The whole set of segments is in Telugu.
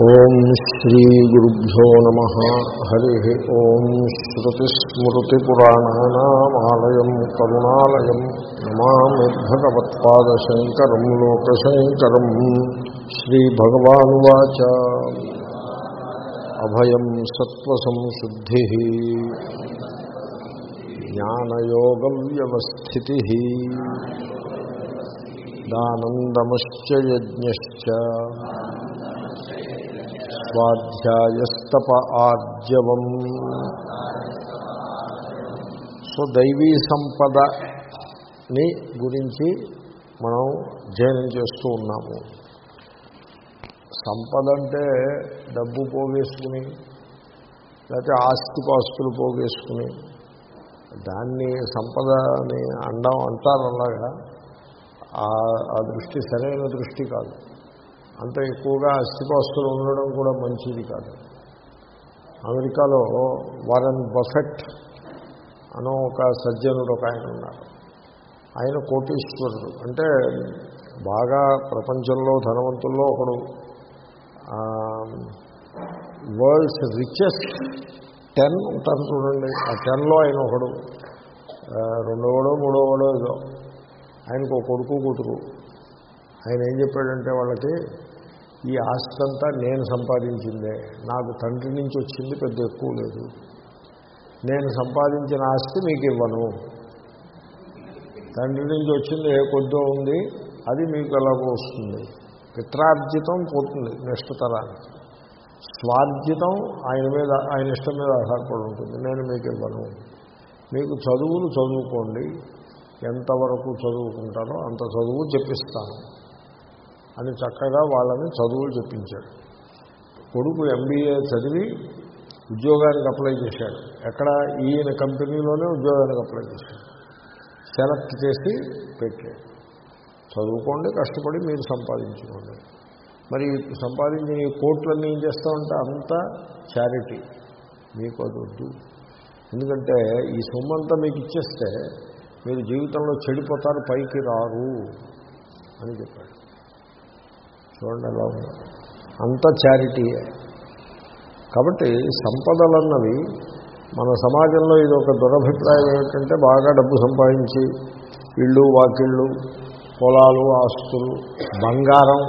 ఓం శ్రీ గురుభ్యో నమ. హరి ఓం శ్రుతిస్మృతిపురాణానామాలయం కరుణాలయం. నమామి భగవత్పాదశంకరం లోకశంకరం. శ్రీభగవానువాచ అభయం సత్వసంశుద్ధి. జ్ఞానయోగవ్యవస్థితి. దానందమశ్చ యజ్ఞశ్చ. స్వాధ్యాయస్తప ఆర్జవం. సో దైవీ సంపదని గురించి మనం అధ్యయనం చేస్తూ ఉన్నాము. సంపద అంటే డబ్బు పోగేసుకుని లేకపోతే ఆస్తిపాస్తులు పోగేసుకుని దాన్ని సంపదని అండం అంటారు అలాగా. ఆ దృష్టి సరైన దృష్టి కాదు. అంత ఎక్కువగా అస్థిపాస్తులు ఉండడం కూడా మంచిది కాదు. అమెరికాలో వారన్ బఫెట్ అనో ఒక సజ్జనుడు ఒక ఆయన ఉన్నారు. ఆయన కోటీశ్వరుడు. అంటే బాగా ప్రపంచంలో ధనవంతుల్లో ఒకడు. వరల్డ్స్ రిచెస్ట్ టెన్ ఉంటారు చూడండి. ఆ టెన్లో ఆయన ఒకడు. రెండవడో మూడవడో ఏదో. ఆయనకు ఒక కొడుకు కూతురు. ఆయన ఏం చెప్పాడంటే వాళ్ళకి ఈ ఆస్తి అంతా నేను సంపాదించిందే. నాకు తండ్రి నుంచి వచ్చింది పెద్ద ఎక్కువ లేదు. నేను సంపాదించిన ఆస్తి మీకు ఇవ్వను. తండ్రి నుంచి వచ్చింది ఏ కొద్దో ఉంది అది మీకు ఎలాగో వస్తుంది. పిత్రార్జితం పోతుంది నెక్స్ట్ తరానికి. స్వార్జితం ఆయన మీద ఆయన ఇష్టం మీద ఆధారపడి ఉంటుంది. నేను మీకు ఇవ్వను. మీకు చదువులు చదువుకోండి. ఎంతవరకు చదువుకుంటారో అంత చదువు చెప్పిస్తాను. అని చక్కగా వాళ్ళని చదువులు చెప్పించాడు. కొడుకు ఎంబీఏ చదివి ఉద్యోగానికి అప్లై చేశాడు. ఎక్కడ? ఈయన కంపెనీలోనే ఉద్యోగానికి అప్లై చేశాడు. సెలెక్ట్ చేసి పెట్టాడు. చదువుకోండి కష్టపడి మీరు సంపాదించుకోండి. మరి సంపాదించిన ఈ కోట్లన్నీ ఏం చేస్తామంటే అంతా చారిటీ. మీకు అది వద్దు. ఎందుకంటే ఈ సొమ్మంతా మీకు ఇచ్చేస్తే మీరు జీవితంలో చెడిపోతారు పైకి రారు అని చెప్పాడు. చూడండి ఎలా ఉంది. అంత చారిటీయే కాబట్టి సంపదలన్నవి మన సమాజంలో ఇది ఒక దురభిప్రాయం ఏమిటంటే బాగా డబ్బు సంపాదించి ఇళ్ళు వాకిళ్ళు పొలాలు ఆస్తులు బంగారం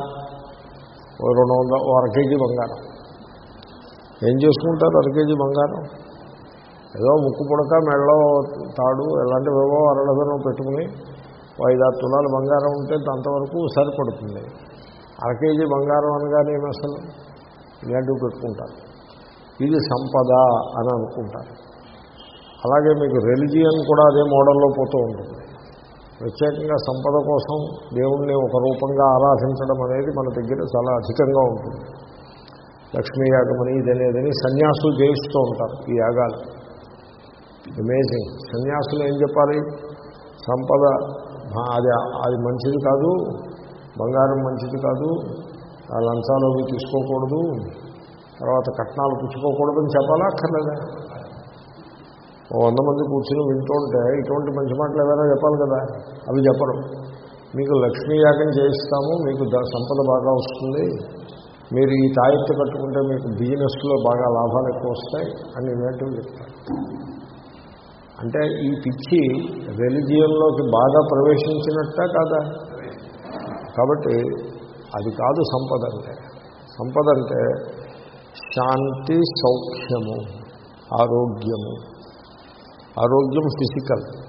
రెండు వందల అర కేజీ బంగారం. ఏం చేసుకుంటారు అర కేజీ బంగారం? ఏదో ముక్కు పుడక మెళ్ళో తాడు ఎలాంటివేవో అరడదనం పెట్టుకుని ఐదారు తులాలు బంగారం ఉంటే అంతవరకు సరిపడుతుంది. కేజీ బంగారం అనగానే అసలు? ఇలాంటివి పెట్టుకుంటారు. ఇది సంపద అని అనుకుంటారు. అలాగే మీకు రెలిజియన్ కూడా అదే మోడల్లో పోతూ ఉంటుంది. ప్రత్యేకంగా సంపద కోసం దేవుణ్ణి ఒక రూపంగా ఆరాధించడం అనేది మన దగ్గర చాలా అధికంగా ఉంటుంది. లక్ష్మీ యాగమని ఇదనేదని సన్యాసులు చేయిస్తూ ఉంటారు ఈ యాగాలు. అమేజింగ్ సన్యాసులు ఏం చెప్పాలి? సంపద అది అది మంచిది కాదు బంగారం మంచిది కాదు లంచాలు అవి తీసుకోకూడదు తర్వాత కట్నాలు పుచ్చుకోకూడదని చెప్పాలా అక్కర్లేదా? ఓ వంద మంది కూర్చుని వింటుంటే ఇటువంటి మంచి మాటలు ఏదైనా చెప్పాలి కదా అవి చెప్పరు. మీకు లక్ష్మీ యాగం చేయిస్తాము మీకు సంపద బాగా వస్తుంది మీరు ఈ తాయెత్తు కట్టుకుంటే మీకు బిజినెస్లో బాగా లాభాలు ఎక్కువ వస్తాయి అని ఇలాంటివి చెప్తారు. అంటే ఈ పిచ్చి రెలిజియన్లోకి బాగా ప్రవేశించినట్ట కాదా? కాబట్టి అది కాదు సంపద అంటే. సంపద అంటే శాంతి సౌఖ్యము ఆరోగ్యము. ఆరోగ్యం ఫిజికల్.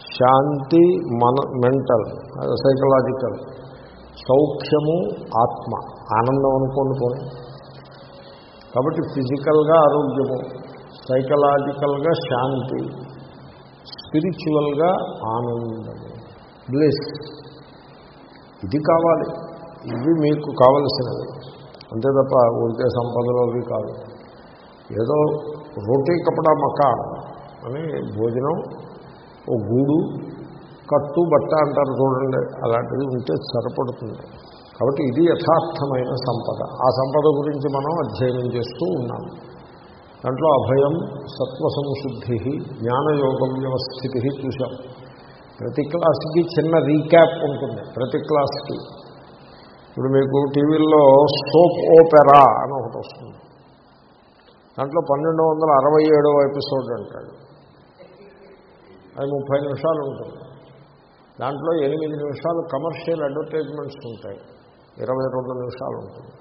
శాంతి మన మెంటల్ సైకలాజికల్. సౌఖ్యము ఆత్మ. ఆనందం అనుకోండి పోనీ. కాబట్టి ఫిజికల్గా ఆరోగ్యము సైకలాజికల్గా శాంతి స్పిరిచువల్గా ఆనందము. బ్లెస్. ఇది కావాలి. ఇవి మీకు కావలసినవి. అంతే తప్ప ఉంటే సంపదలు అవి కాదు. ఏదో రోటీ కపడా మకా అని భోజనం ఓ గూడు కట్టు బట్ట అంటారు చూడండి అలాంటిది ఉంటే సరిపడుతుంది. కాబట్టి ఇది యథార్థమైన సంపద. ఆ సంపద గురించి మనం అధ్యయనం చేస్తూ ఉన్నాం. దాంట్లో అభయం సత్వ సంశుద్ధి జ్ఞానయోగం వ్యవస్థితి చూశాం. ప్రతి క్లాస్కి చిన్న రీక్యాప్ ఉంటుంది. ప్రతి క్లాస్కి. ఇప్పుడు మీకు టీవీల్లో సోప్ ఓపెరా అని ఒకటి వస్తుంది. దాంట్లో పన్నెండు వందల అరవై ఏడవ ఎపిసోడ్ అంటాడు. అది ముప్పై నిమిషాలు ఉంటుంది. దాంట్లో ఎనిమిది నిమిషాలు కమర్షియల్ అడ్వర్టైజ్మెంట్స్ ఉంటాయి. ఇరవై రెండు నిమిషాలు ఉంటుంది.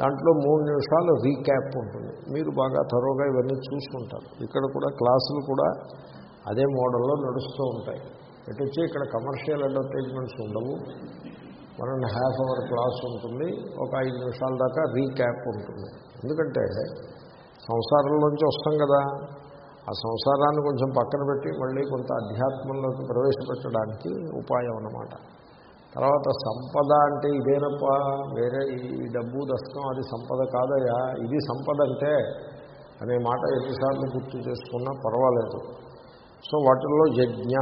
దాంట్లో మూడు నిమిషాలు రీక్యాప్ ఉంటుంది. మీరు బాగా త్వరగా ఇవన్నీ చూసుకుంటారు. ఇక్కడ కూడా క్లాసులు కూడా అదే మోడల్లో నడుస్తూ ఉంటాయి. ఎటు వచ్చి ఇక్కడ కమర్షియల్ అడ్వర్టైజ్మెంట్స్ ఉండవు. One and half hour class ఉంటుంది. ఒక ఐదు నిమిషాల దాకా రీక్యాప్ ఉంటుంది. ఎందుకంటే సంసారంలోంచి వస్తాం కదా. ఆ సంసారాన్ని కొంచెం పక్కన పెట్టి మళ్ళీ కొంత అధ్యాత్మంలోకి ప్రవేశపెట్టడానికి ఉపాయం అన్నమాట. తర్వాత సంపద అంటే ఇదేనప్ప? వేరే ఈ డబ్బు దశకం అది సంపద కాదయా ఇది సంపద అంటే అనే మాట ఎన్నిసార్లు గుర్తు చేసుకున్నా పర్వాలేదు. సో వాటిల్లో యజ్ఞ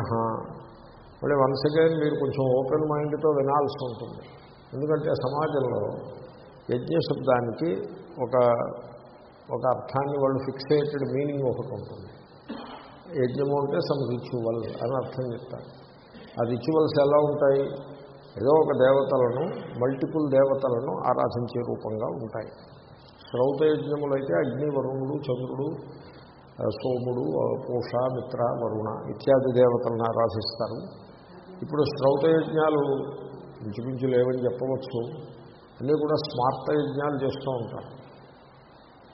మళ్ళీ వన్స్ అగైన్ మీరు కొంచెం ఓపెన్ మైండ్తో వినాల్సి ఉంటుంది. ఎందుకంటే సమాజంలో యజ్ఞ శబ్దానికి ఒక ఒక అర్థాన్ని వాళ్ళు ఫిక్సేటెడ్ మీనింగ్ ఒకటి ఉంటుంది. యజ్ఞము అంటే సమ్ రిచువల్ అని అర్థం చెప్తారు. ఆ రిచువల్స్ ఎలా ఉంటాయి? ఏదో ఒక దేవతలను మల్టిపుల్ దేవతలను ఆరాధించే రూపంగా ఉంటాయి. శ్రౌత యజ్ఞములు అయితే అగ్ని వరుణుడు చంద్రుడు సోముడు పూష మిత్ర వరుణ ఇత్యాది దేవతలను ఆరాధిస్తారు. ఇప్పుడు శ్రౌత యజ్ఞాలు ఇంచుమించు లేవని చెప్పవచ్చు. అన్నీ కూడా స్మార్త యజ్ఞాలు చేస్తూ ఉంటారు.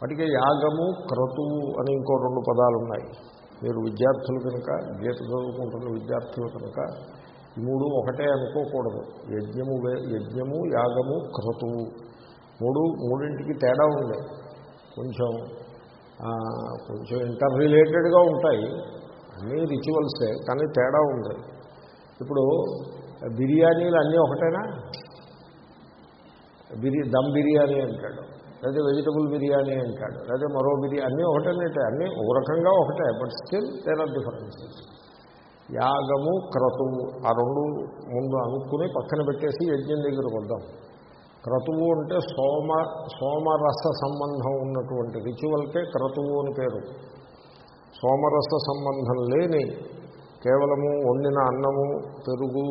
వాటికి యాగము క్రతువు అని ఇంకో రెండు పదాలు ఉన్నాయి మీరు విద్యార్థులు కనుక గీత చదువుకుంటున్న విద్యార్థులు కనుక ఈ మూడు ఒకటే అనుకోకూడదు. యజ్ఞము యజ్ఞము యాగము క్రతువు. మూడు మూడింటికి తేడా ఉంది. కొంచెం కొంచెం ఇంటర్ రిలేటెడ్గా ఉంటాయి. అన్నీ రిచువల్సే కానీ తేడా ఉంది. ఇప్పుడు బిర్యానీలు అన్నీ ఒకటేనా? బిర్యా దమ్ బిర్యానీ అంటాడు. లేదా వెజిటబుల్ బిర్యానీ అంటాడు. లేదా మరో బిర్యానీ అన్నీ ఒకటేనట్టే అన్నీ ఒక రకంగా ఒకటే but still there are differences. యాగము క్రతువు ఆ రెండు ముందు అనుకుని పక్కన పెట్టేసి యజ్ఞం దగ్గరకు వద్దాం క్రతువు అంటే సోమ సోమరస సంబంధం ఉన్నటువంటి రిచువల్కే క్రతువు అని పేరు. సోమరస సంబంధం లేని కేవలము వండిన అన్నము పెరుగు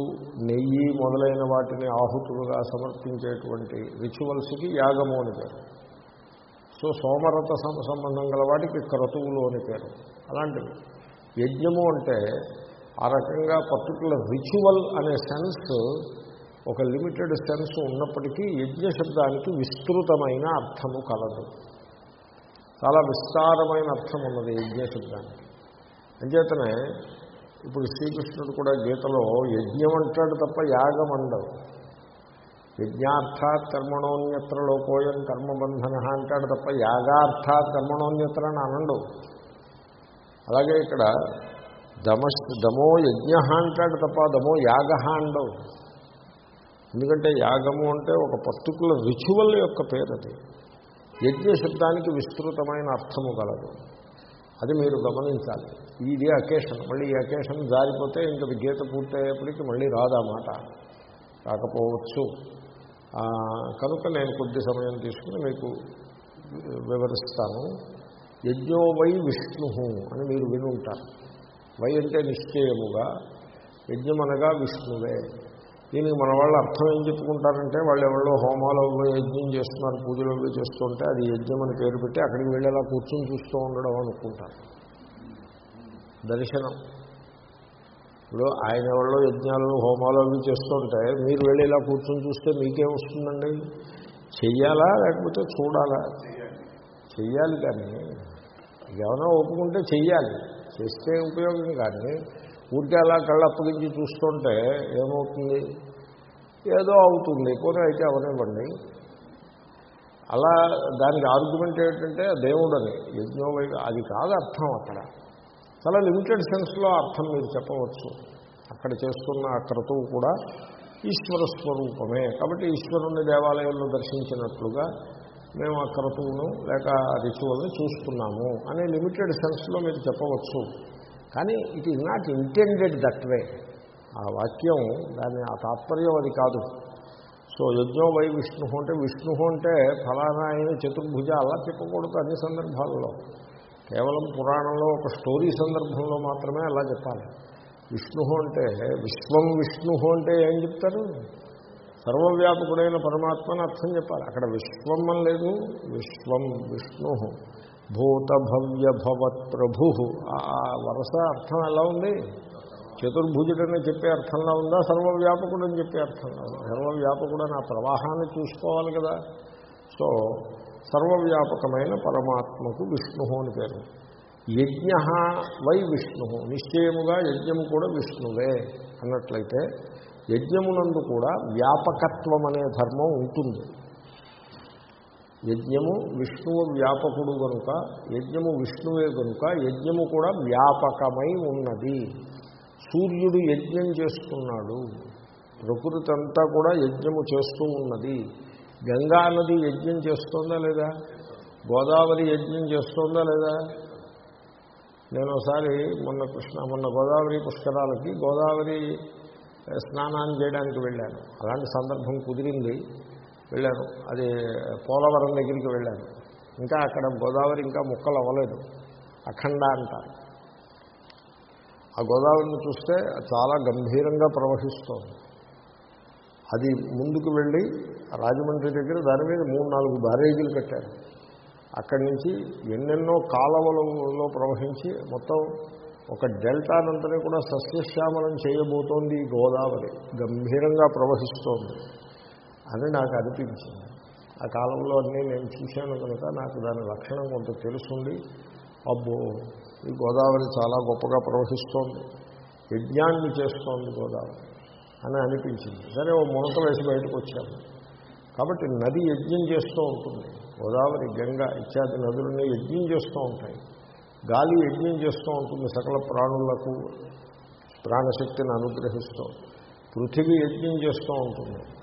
నెయ్యి మొదలైన వాటిని ఆహుతులుగా సమర్పించేటువంటి రిచువల్స్కి యాగము అని పేరు. సో సోమరత సంబంధం గల వాటికి క్రతువులు అని పేరు. అలాంటివి యజ్ఞము అంటే ఆ రకంగా పర్టికులర్ రిచువల్ అనే సెన్స్ ఒక లిమిటెడ్ సెన్స్ ఉన్నప్పటికీ యజ్ఞ శబ్దానికి విస్తృతమైన అర్థము కలదు. చాలా విస్తారమైన అర్థం ఉన్నది యజ్ఞ శబ్దానికి. అంచేతనే ఇప్పుడు శ్రీకృష్ణుడు కూడా గీతలో యజ్ఞం అంటాడు తప్ప యాగం అండవు యజ్ఞార్థాత్ కర్మణోన్యత్ర లోకోయం కర్మబంధన అంటాడు తప్ప యాగార్థాత్ కర్మణోన్యత్ర అని అనండు. అలాగే ఇక్కడ దమ దమో యజ్ఞ అంటాడు తప్ప దమో యాగ అండవు. ఎందుకంటే యాగము అంటే ఒక పర్టికులర్ రిచువల్ యొక్క పేరు అది యజ్ఞ శబ్దానికి విస్తృతమైన అర్థము కలదు అది మీరు గమనించాలి. ఇది అకేషన్. మళ్ళీ ఈ అకేషన్ జారిపోతే ఇంక గీత పూర్తయ్యేప్పటికీ మళ్ళీ రాదా మాట. రాకపోవచ్చు. కనుక నేను కొద్ది సమయం తీసుకుని మీకు వివరిస్తాను. యజ్ఞో వై విష్ణు అని మీరు వినుంటారు. వై అంటే నిశ్చయముగా. యజ్ఞం అనగా విష్ణువే. దీనికి మన వాళ్ళు అర్థం ఏం చెప్పుకుంటారంటే వాళ్ళు ఎవరో హోమాలు యజ్ఞం చేస్తున్నారు పూజలు అవి చేస్తుంటే అది యజ్ఞం అని పేరు పెట్టి అక్కడికి వెళ్ళేలా కూర్చొని చూస్తూ ఉండడం అనుకుంటారు. దర్శనం. ఇప్పుడు ఆయన ఎవరో యజ్ఞాలు హోమాలు అవి చేస్తుంటే మీరు వెళ్ళి ఇలా కూర్చొని చూస్తే మీకేం వస్తుందండి? చెయ్యాలా లేకపోతే చూడాలా? చెయ్యాలి కానీ ఏమైనా ఒప్పుకుంటే చెయ్యాలి. చేస్తే ఉపయోగం కానీ ఊరికే అలా కళ్ళు అప్పగించి చూస్తుంటే ఏమవుతుంది? ఏదో అవుతుంది. పోనీ అయితే అవనివ్వండి. అలా దానికి ఆర్గ్యుమెంట్ ఏంటంటే దేవుడని. యజ్ఞోవై అది కాదు అర్థం అక్కడ. చాలా లిమిటెడ్ సెన్స్లో అర్థం మీరు చెప్పవచ్చు. అక్కడ చేస్తున్న క్రతువు కూడా ఈశ్వర స్వరూపమే. కాబట్టి ఈశ్వరుని దేవాలయంలో దర్శించినట్లుగా మేము ఆ క్రతువును లేక రిచువల్ని చూస్తున్నాము అనే లిమిటెడ్ సెన్స్లో మీరు చెప్పవచ్చు. కానీ it is not intended that way. ఆ వాక్యం దాని ఆ తాత్పర్యం అది కాదు. సో యజ్ఞో వై విష్ణు అంటే విష్ణు అంటే ఫలానా అయిన చతుర్భుజ అలా చెప్పకూడదు అన్ని సందర్భాల్లో. కేవలం పురాణంలో ఒక స్టోరీ సందర్భంలో మాత్రమే అలా చెప్పాలి. విష్ణు అంటే విశ్వం విష్ణు అంటే ఏం చెప్తారు? సర్వవ్యాపకుడైన పరమాత్మని అర్థం చెప్పాలి. అక్కడ విశ్వం అని లేదు విశ్వం విష్ణు. భూతభవ్యభవత్ ప్రభు ఆ వరస అర్థం ఎలా ఉంది? చతుర్భుజుడని చెప్పే అర్థంలో ఉందా? సర్వవ్యాపకుడు అని చెప్పే అర్థంలో ఉందా? సర్వవ్యాపకుడు అని ఆ ప్రవాహాన్ని చూసుకోవాలి కదా. సో సర్వవ్యాపకమైన పరమాత్మకు విష్ణు అని పేరు. యజ్ఞ వై విష్ణు. నిశ్చయముగా యజ్ఞము కూడా విష్ణువే అన్నట్లయితే యజ్ఞమునందు కూడా వ్యాపకత్వం అనే ధర్మం ఉంటుంది. యజ్ఞము విష్ణువు వ్యాపకుడు కనుక యజ్ఞము విష్ణువే కనుక యజ్ఞము కూడా వ్యాపకమై ఉన్నది. సూర్యుడు యజ్ఞం చేస్తున్నాడు. ప్రకృతి అంతా కూడా యజ్ఞము చేస్తూ ఉన్నది. గంగా నది యజ్ఞం చేస్తోందా లేదా? గోదావరి యజ్ఞం చేస్తోందా లేదా? నేను ఒకసారి మొన్న కృష్ణ మొన్న గోదావరి పుష్కరాలకి గోదావరి స్నానాన్ని చేయడానికి వెళ్ళాను. అలాంటి సందర్భం కుదిరింది. వెళ్ళాను అది పోలవరం దగ్గరికి వెళ్ళాను ఇంకా అక్కడ గోదావరి ఇంకా ముక్కలు అవ్వలేదు. అఖండ అంటారు. ఆ గోదావరిని చూస్తే చాలా గంభీరంగా ప్రవహిస్తోంది. అది ముందుకు వెళ్ళి రాజమండ్రి దగ్గర దాని మీద మూడు నాలుగు బ్యారేజీలు కట్టారు. అక్కడి నుంచి ఎన్నెన్నో కాలవలలో ప్రవహించి మొత్తం ఒక డెల్టానంతనే కూడా సస్యశ్యామలం చేయబోతోంది గోదావరి. గంభీరంగా ప్రవహిస్తోంది. అని నాకు అనిపించింది. ఆ కాలంలో అన్నీ నేను చూశాను కనుక నాకు దాని లక్షణం కొంత తెలుసుండి. అబ్బో ఈ గోదావరి చాలా గొప్పగా ప్రవహిస్తోంది. యజ్ఞాన్ని చేస్తోంది గోదావరి అని అనిపించింది. సరే ఓ మునక వేసి బయటకు వచ్చాము కాబట్టి నది యజ్ఞం చేస్తూ ఉంటుంది. గోదావరి గంగ ఇత్యాది నదులన్నీ యజ్ఞం చేస్తూ ఉంటాయి. గాలి యజ్ఞం చేస్తూ ఉంటుంది సకల ప్రాణులకు ప్రాణశక్తిని అనుగ్రహిస్తూ. పృథివీ యజ్ఞం చేస్తూ ఉంటుంది.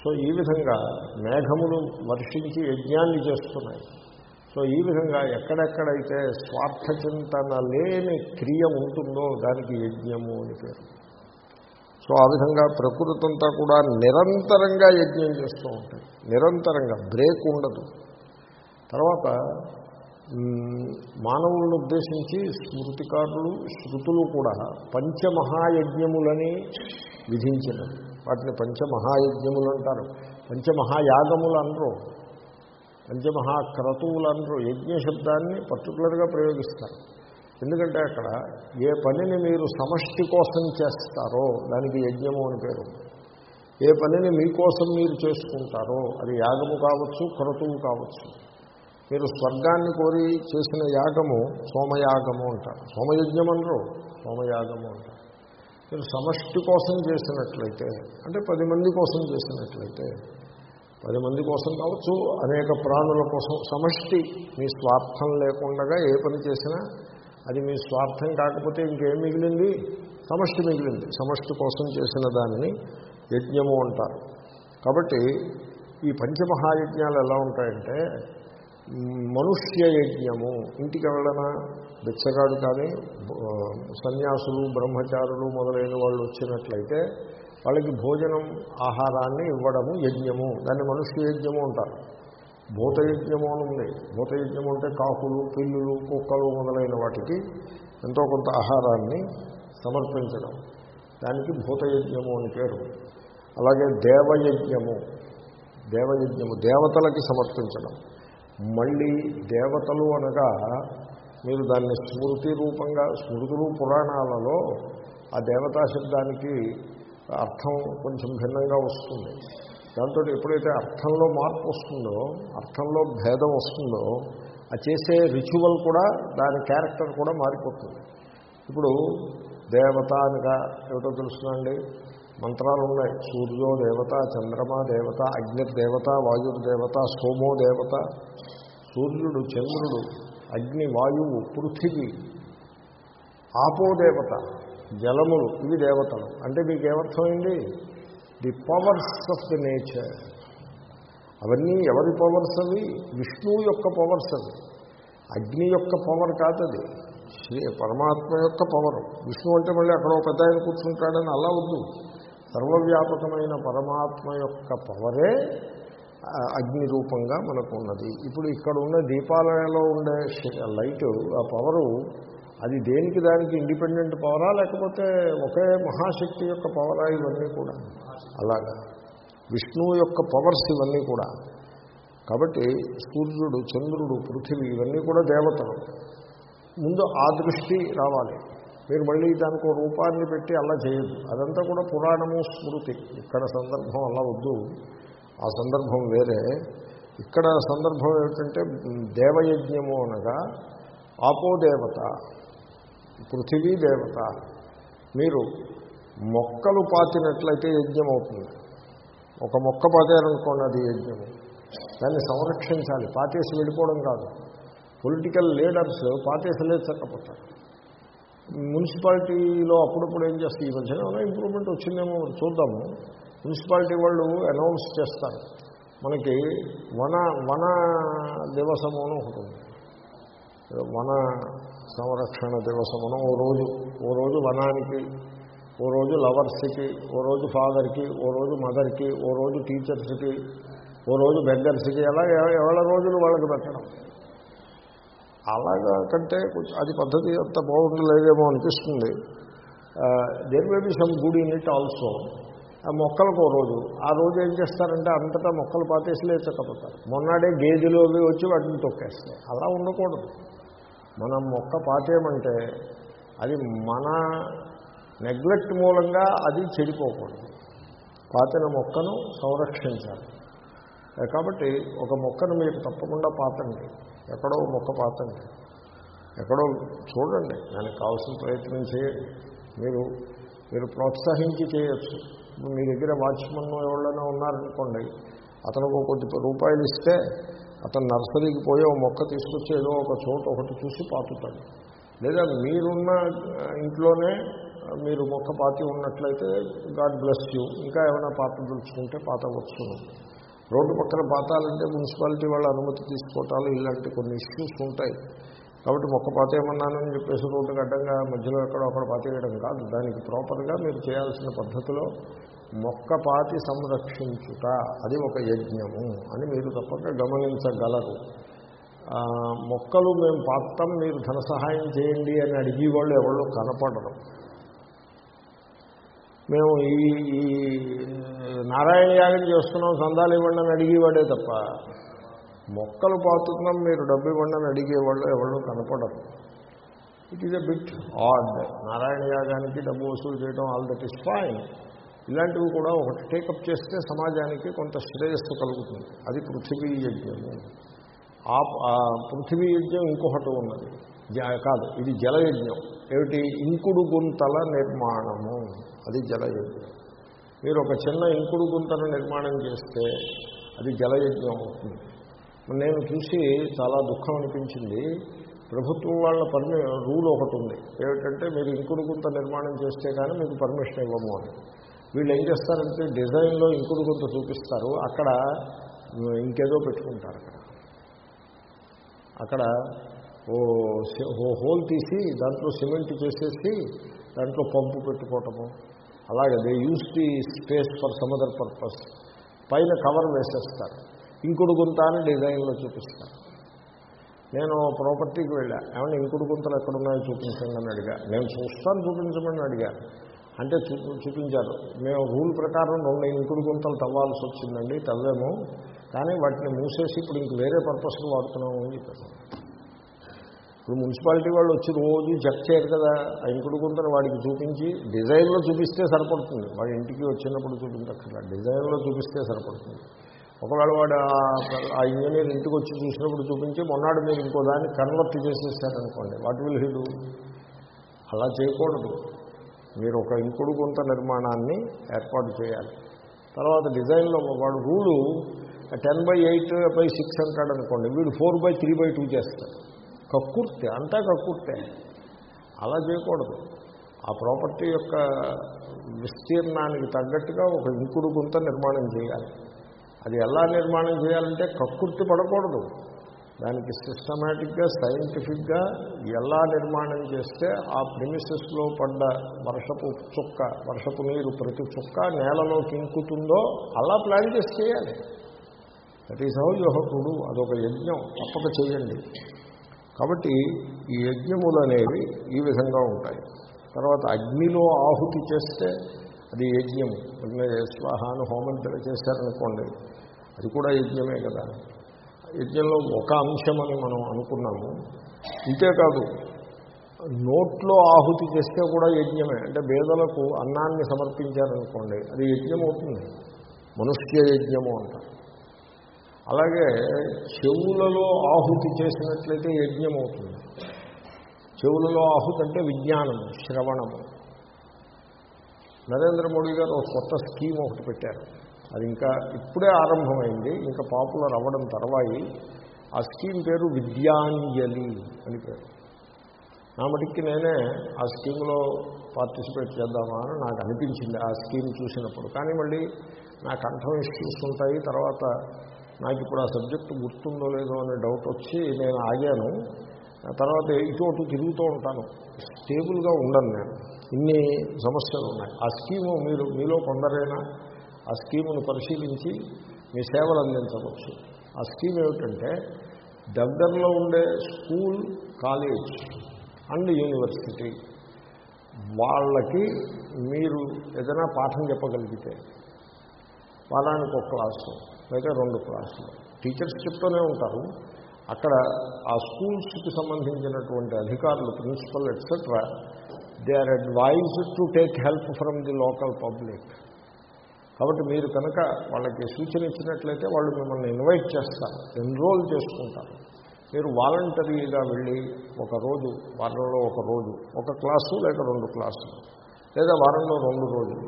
సో ఈ విధంగా మేఘములు వర్షించి యజ్ఞాన్ని చేస్తున్నాయి. సో ఈ విధంగా ఎక్కడెక్కడైతే స్వార్థ చింతన లేని క్రియ ఉంటుందో దానికి యజ్ఞము అని పేరు. సో ఆ విధంగా ప్రకృతి అంతా కూడా నిరంతరంగా యజ్ఞం చేస్తూ ఉంటాయి. నిరంతరంగా బ్రేక్ ఉండదు. తర్వాత మానవులను ఉద్దేశించి స్మృతికారులు శృతులు కూడా పంచమహాయజ్ఞములని విధించినవి. వాటిని పంచమహాయజ్ఞములు అంటారు. పంచమహాయాగములు అనరు పంచమహాక్రతువులు అనరు యజ్ఞ శబ్దాన్ని పర్టికులర్గా ప్రయోగిస్తారు. ఎందుకంటే అక్కడ ఏ పనిని మీరు సమష్టి కోసం చేస్తారో దానికి యజ్ఞము అని పేరు ఏ పనిని మీకోసం మీరు చేసుకుంటారో అది యాగము కావచ్చు క్రతువు కావచ్చు. మీరు స్వర్గాన్ని కోరి చేసిన యాగము సోమయాగము అంటారు. సోమయజ్ఞం అనరు సోమయాగము అంటారు. మీరు సమష్టి కోసం చేసినట్లయితే అంటే పది మంది కోసం చేసినట్లయితే పది మంది కోసం కావచ్చు అనేక ప్రాణుల కోసం సమష్టి మీ స్వార్థం లేకుండా ఏ పని చేసినా అది మీ స్వార్థం కాకపోతే ఇంకేం మిగిలింది? సమష్టి మిగిలింది. సమష్టి కోసం చేసిన దానిని యజ్ఞము అంటారు. కాబట్టి ఈ పంచమహాయజ్ఞాలు ఎలా ఉంటాయంటే మనుష్య యజ్ఞము. ఇంటికి ఎవరైనా బిచ్చగాడు కానీ సన్యాసులు బ్రహ్మచారులు మొదలైన వాళ్ళు వచ్చినట్లయితే వాళ్ళకి భోజనం ఆహారాన్ని ఇవ్వడము యజ్ఞము. దాన్ని మనుష్య యజ్ఞము అంటారు. భూతయజ్ఞము అని ఉంది. భూతయజ్ఞము అంటే కాకులు పిల్లులు కుక్కలు మొదలైన వాటికి ఎంతో కొంత ఆహారాన్ని సమర్పించడం. దానికి భూతయజ్ఞము అని పేరు. అలాగే దేవయజ్ఞము. దేవయజ్ఞము దేవతలకి సమర్పించడం. మళ్ళీ దేవతలు అనగా మీరు దాన్ని స్మృతి రూపంగా స్మృతులు పురాణాలలో ఆ దేవతా శబ్దానికి అర్థం కొంచెం భిన్నంగా వస్తుంది. దాంతో ఎప్పుడైతే అర్థంలో మార్పు వస్తుందో అర్థంలో భేదం వస్తుందో ఆ చేసే రిచువల్ కూడా దాని క్యారెక్టర్ కూడా మారిపోతుంది. ఇప్పుడు దేవత అనగా ఏమిటో తెలుసునండి మంత్రాలు ఉన్నాయి. సూర్యో దేవత చంద్రమా దేవత అగ్నిర్దేవత వాయుర్దేవత సోమో దేవత. సూర్యుడు చంద్రుడు. అగ్ని వాయువు పృథివీ. ఆపోదేవత జలములు ఇవి దేవతలు. అంటే మీకు ఏమర్థమైంది the powers of the nature. అవన్నీ ఎవరి పవర్స్ అవి? విష్ణువు యొక్క పవర్స్ అవి. అగ్ని యొక్క పవర్ కాదది. శ్రీ పరమాత్మ యొక్క పవర్. విష్ణు అంటే మళ్ళీ అక్కడ ఒక పెద్ద ఆయన కూర్చుంటాడని అలా వద్దు. సర్వవ్యాపకమైన పరమాత్మ యొక్క పవరే అగ్ని రూపంగా మనకు ఉన్నది ఇప్పుడు ఇక్కడ ఉన్న దీపాలయంలో ఉండే లైటు ఆ పవరు అది దేనికి దానికి ఇండిపెండెంట్ పవరా లేకపోతే ఒకే మహాశక్తి యొక్క పవరా ఇవన్నీ కూడా? అలాగా. విష్ణువు యొక్క పవర్స్ ఇవన్నీ కూడా. కాబట్టి సూర్యుడు చంద్రుడు పృథివీ ఇవన్నీ కూడా దేవతలు. ముందు ఆ దృష్టి రావాలి. మీరు మళ్ళీ దానికి రూపాన్ని పెట్టి అలా చేయదు అదంతా కూడా పురాణము స్మృతి. ఇక్కడ సందర్భం అలా వద్దు. ఆ సందర్భం వేరే. ఇక్కడ సందర్భం ఏమిటంటే దేవయజ్ఞము అనగా ఆపోదేవత పృథివీ దేవత మీరు మొక్కలు పాతినట్లయితే యజ్ఞం అవుతుంది. ఒక మొక్క పాతారనుకోండి అది యజ్ఞము దాన్ని సంరక్షించాలి. పాతేసి వెళ్ళిపోవడం కాదు. పొలిటికల్ లీడర్స్ పాతేసి లేచకపోతారు మున్సిపాలిటీలో అప్పుడప్పుడు ఏం చేస్తే ఈ మధ్యన ఇంప్రూవ్మెంట్ వచ్చిందేమో చూద్దాము. మున్సిపాలిటీ వాళ్ళు అనౌన్స్ చేస్తారు. మనకి వన వన దివసము అని ఒకటి ఉంది. వన సంరక్షణ దివసమును ఓ రోజు ఓ రోజు వనానికి ఓ రోజు లవర్స్కి ఓ రోజు ఫాదర్కి ఓ రోజు మదర్కి ఓ రోజు టీచర్స్కి ఓ రోజు బెగ్గర్స్కి అలా ఎవరి రోజులు వాళ్ళకి పెట్టడం. అలాగా కంటే కొంచెం అది పద్ధతి అంత బాగుండలేదేమో అనిపిస్తుంది. There may be some good in it also మొక్కలకు ఓ రోజు. ఆ రోజు ఏం చేస్తారంటే అంతటా మొక్కలు పాతేసి లేచకపోతారు. మొన్నడే గేదెలు అవి వచ్చి వాటిని తొక్కేస్తాయి. అలా ఉండకూడదు. మనం మొక్క పాతేమంటే అది మన నెగ్లెక్ట్ మూలంగా అది చెడిపోకూడదు. పాతిన మొక్కను సంరక్షించాలి. కాబట్టి ఒక మొక్కను మీరు తప్పకుండా పాతండి. ఎక్కడో మొక్క పాతండి. ఎక్కడో చూడండి. దానికి కావాల్సిన ప్రయత్నం చేయండి. మీరు మీరు ప్రోత్సహించి చేయొచ్చు. మీ దగ్గర వాచ్మన్ ఎవరైనా ఉన్నారనుకోండి అతనికి కొద్ది రూపాయలు ఇస్తే అతను నర్సరీకి పోయి ఒక మొక్క తీసుకొచ్చి ఏదో ఒక చోట ఒకటి చూసి పాతుతాడు. లేదా మీరున్న ఇంట్లోనే మీరు మొక్క పాతి ఉన్నట్లయితే గాడ్ బ్లెస్ యూ. ఇంకా ఏమైనా పాత పిలుచుకుంటే పాత వస్తుంది రోడ్డు పక్కన పాతాలంటే మున్సిపాలిటీ వాళ్ళ అనుమతి తీసుకోవటాలు ఇలాంటి కొన్ని ఇష్యూస్ ఉంటాయి. కాబట్టి మొక్క పాతేయమన్నానని చెప్పేసి రోడ్డు అడ్డంగా మధ్యలో ఎక్కడో అక్కడ పాతేయడం కాదు. దానికి ప్రాపర్గా మీరు చేయాల్సిన పద్ధతిలో మొక్క పాతి సంరక్షించుట అది ఒక యజ్ఞము అని మీరు తప్పక గమనించగలరు. మొక్కలు మేము పాతం మీరు ధన సహాయం చేయండి అని అడిగి వాళ్ళు ఎవరో కనపడరు. మేము ఈ ఈ నారాయణ యాగం చేస్తున్నాం సందాలు ఇవ్వండి అని అడిగేవాడే తప్ప మొక్కలు పాతున్నాం మీరు డబ్బు ఇవ్వండి అని అడిగేవాళ్ళు ఎవరు కనపడరు. It is a bit odd Narayana యాగానికి డబ్బు వసూలు చేయడం ఆల్ దట్ ఈస్ ఫైన్ ఇలాంటివి కూడా ఒకటి టేకప్ చేస్తే సమాజానికి కొంత శ్రేయస్సు కలుగుతుంది. అది పృథివీ యజ్ఞము. ఆ పృథివీ యజ్ఞం ఇంకొకటి ఉన్నది. కాదు ఇది జలయజ్ఞం. ఏమిటి? ఇంకుడు గుంతల నిర్మాణము. అది జలయజ్ఞం. మీరు ఒక చిన్న ఇంకుడు గుంతను నిర్మాణం చేస్తే అది జలయజ్ఞం అవుతుంది. నేను చూసి చాలా దుఃఖం అనిపించింది. ప్రభుత్వం వాళ్ళ పర్మి రూల్ ఒకటి ఉంది. ఏమిటంటే మీరు ఇంకుడు గుంత నిర్మాణం చేస్తే కానీ మీకు పర్మిషన్ ఇవ్వము అని. వీళ్ళు ఏం చేస్తారంటే డిజైన్లో ఇంకుడు గుంత చూపిస్తారు. అక్కడ ఇంకేదో పెట్టుకుంటారు అక్కడ. అక్కడ ఓ ఓ హోల్ తీసి దాంట్లో సిమెంట్ చేసేసి దాంట్లో పంపు పెట్టుకోవటము. అలాగే they use the space for some other purpose. పైన కవర్ వేసేస్తారు. ఇంకుడు గుంత అని డిజైన్లో చూపిస్తాను. నేను ప్రాపర్టీకి వెళ్ళా. ఏమన్నా ఇంకుడు గుంతలు ఎక్కడున్నాయో చూపించండి అని అడిగా. నేను చూస్తాను చూపించమని అడిగాను అంటే చూపించారు. మేము రూల్ ప్రకారం రెండు ఇంకుడు గుంతలు తవ్వాల్సి వచ్చిందండి తవ్వేము. కానీ వాటిని మూసేసి ఇప్పుడు ఇంక వేరే పర్పస్కి వాడుతున్నాము అని చెప్పారు. ఇప్పుడు మున్సిపాలిటీ వాళ్ళు వచ్చి రోజు చెక్ చేయరు కదా ఆ ఇంకుడు గుంతను వాడికి చూపించి డిజైన్లో చూపిస్తే సరిపడుతుంది. వాడి ఇంటికి వచ్చినప్పుడు చూపించక్కర్లా. డిజైన్లో చూపిస్తే సరిపడుతుంది. ఒకవేళ వాడు ఆ ఇంజనీర్ ఇంటికి వచ్చి చూసినప్పుడు చూపించి మొన్నాడు మీరు ఇంకో దాన్ని కన్వర్ట్ చేసేసారనుకోండి వాటి విల్ హిడు అలా చేయకూడదు. మీరు ఒక ఇంకుడు గుంత నిర్మాణాన్ని ఏర్పాటు చేయాలి. తర్వాత డిజైన్లో వాడు rule ten by eight by six అంటాడు అనుకోండి వీడు four by three by two చేస్తాడు. కక్కుర్తే అంతా కక్కుర్తే. అలా చేయకూడదు. ఆ ప్రాపర్టీ యొక్క విస్తీర్ణానికి తగ్గట్టుగా ఒక ఇంకుడు గుంత నిర్మాణం చేయాలి. అది ఎలా నిర్మాణం చేయాలంటే కక్కుర్తి పడకూడదు. దానికి సిస్టమేటిక్గా సైంటిఫిక్గా ఎలా నిర్మాణం చేస్తే ఆ ప్రిమిసెస్లో పడ్డ వర్షపు చుక్క వర్షపు నీరు ప్రతి చుక్క నేలలో కింకుతుందో అలా ప్లాన్ చేసి చేయాలి. దట్ ఈస్ హౌ యోహకుడు అదొక యజ్ఞం తప్పక చేయండి. కాబట్టి ఈ యజ్ఞములు అనేవి ఈ విధంగా ఉంటాయి. తర్వాత అగ్నిలో ఆహుతి చేస్తే అది యజ్ఞం. అగ్నే స్వాహ అని హోమం చేశారనుకోండి అది కూడా యజ్ఞమే కదా. యజ్ఞంలో ఒక అంశం అని మనం అనుకున్నాము. ఇంతేకాదు నోట్లో ఆహుతి చేస్తే కూడా యజ్ఞమే. అంటే పేదలకు అన్నాన్ని సమర్పించారనుకోండి అది యజ్ఞం అవుతుంది మనుష్య యజ్ఞము అంటారు అలాగే చెవులలో ఆహుతి చేసినట్లయితే యజ్ఞం అవుతుంది చెవులలో ఆహుతి అంటే విజ్ఞానము శ్రవణము. నరేంద్ర మోడీ గారు ఒక కొత్త స్కీమ్ ఒకటి పెట్టారు. అది ఇంకా ఇప్పుడే ఆరంభమైంది ఇంకా పాపులర్ అవ్వడం తర్వాయి. ఆ స్కీమ్ పేరు విద్యాంజలి అని పేరు. నా మటుక్కి నేనే ఆ స్కీమ్లో పార్టిసిపేట్ చేద్దామా అని నాకు అనిపించింది ఆ స్కీమ్ చూసినప్పుడు. కానీ మళ్ళీ నా కంఠం ఇష్యూస్ ఉంటాయి తర్వాత నాకు ఇప్పుడు ఆ సబ్జెక్టు గుర్తుందో లేదో అనే డౌట్ వచ్చి నేను ఆగాను. తర్వాత ఇటు అటు తిరుగుతూ ఉంటాను. స్టేబుల్గా ఉండను నేను. ఇన్ని సమస్యలు ఉన్నాయి. ఆ స్కీము మీరు మీలో కొందరైనా ఆ స్కీమును పరిశీలించి మీ సేవలు అందించవచ్చు. ఆ స్కీమ్ ఏమిటంటే దగ్గరలో ఉండే స్కూల్ కాలేజ్ అండ్ యూనివర్సిటీ వాళ్ళకి మీరు ఏదైనా పాఠం చెప్పగలిగితే వారానికి ఒక క్లాసు లేదా రెండు క్లాసులు. టీచర్స్ చెప్తూనే ఉంటారు. అక్కడ ఆ స్కూల్స్కి సంబంధించినటువంటి అధికారులు principal etcetera they are advised to take help from the local public కాబట్టి మీరు కనుక వాళ్ళకి సూచన ఇచ్చినట్లయితే వాళ్ళు మిమ్మల్ని ఇన్వైట్ చేస్తారు. ఎన్రోల్ చేసుకుంటారు. మీరు వాలంటరీగా వెళ్ళి ఒక రోజు వారంలో ఒక రోజు ఒక క్లాసు లేక రెండు క్లాసులు లేదా వారంలో రెండు రోజులు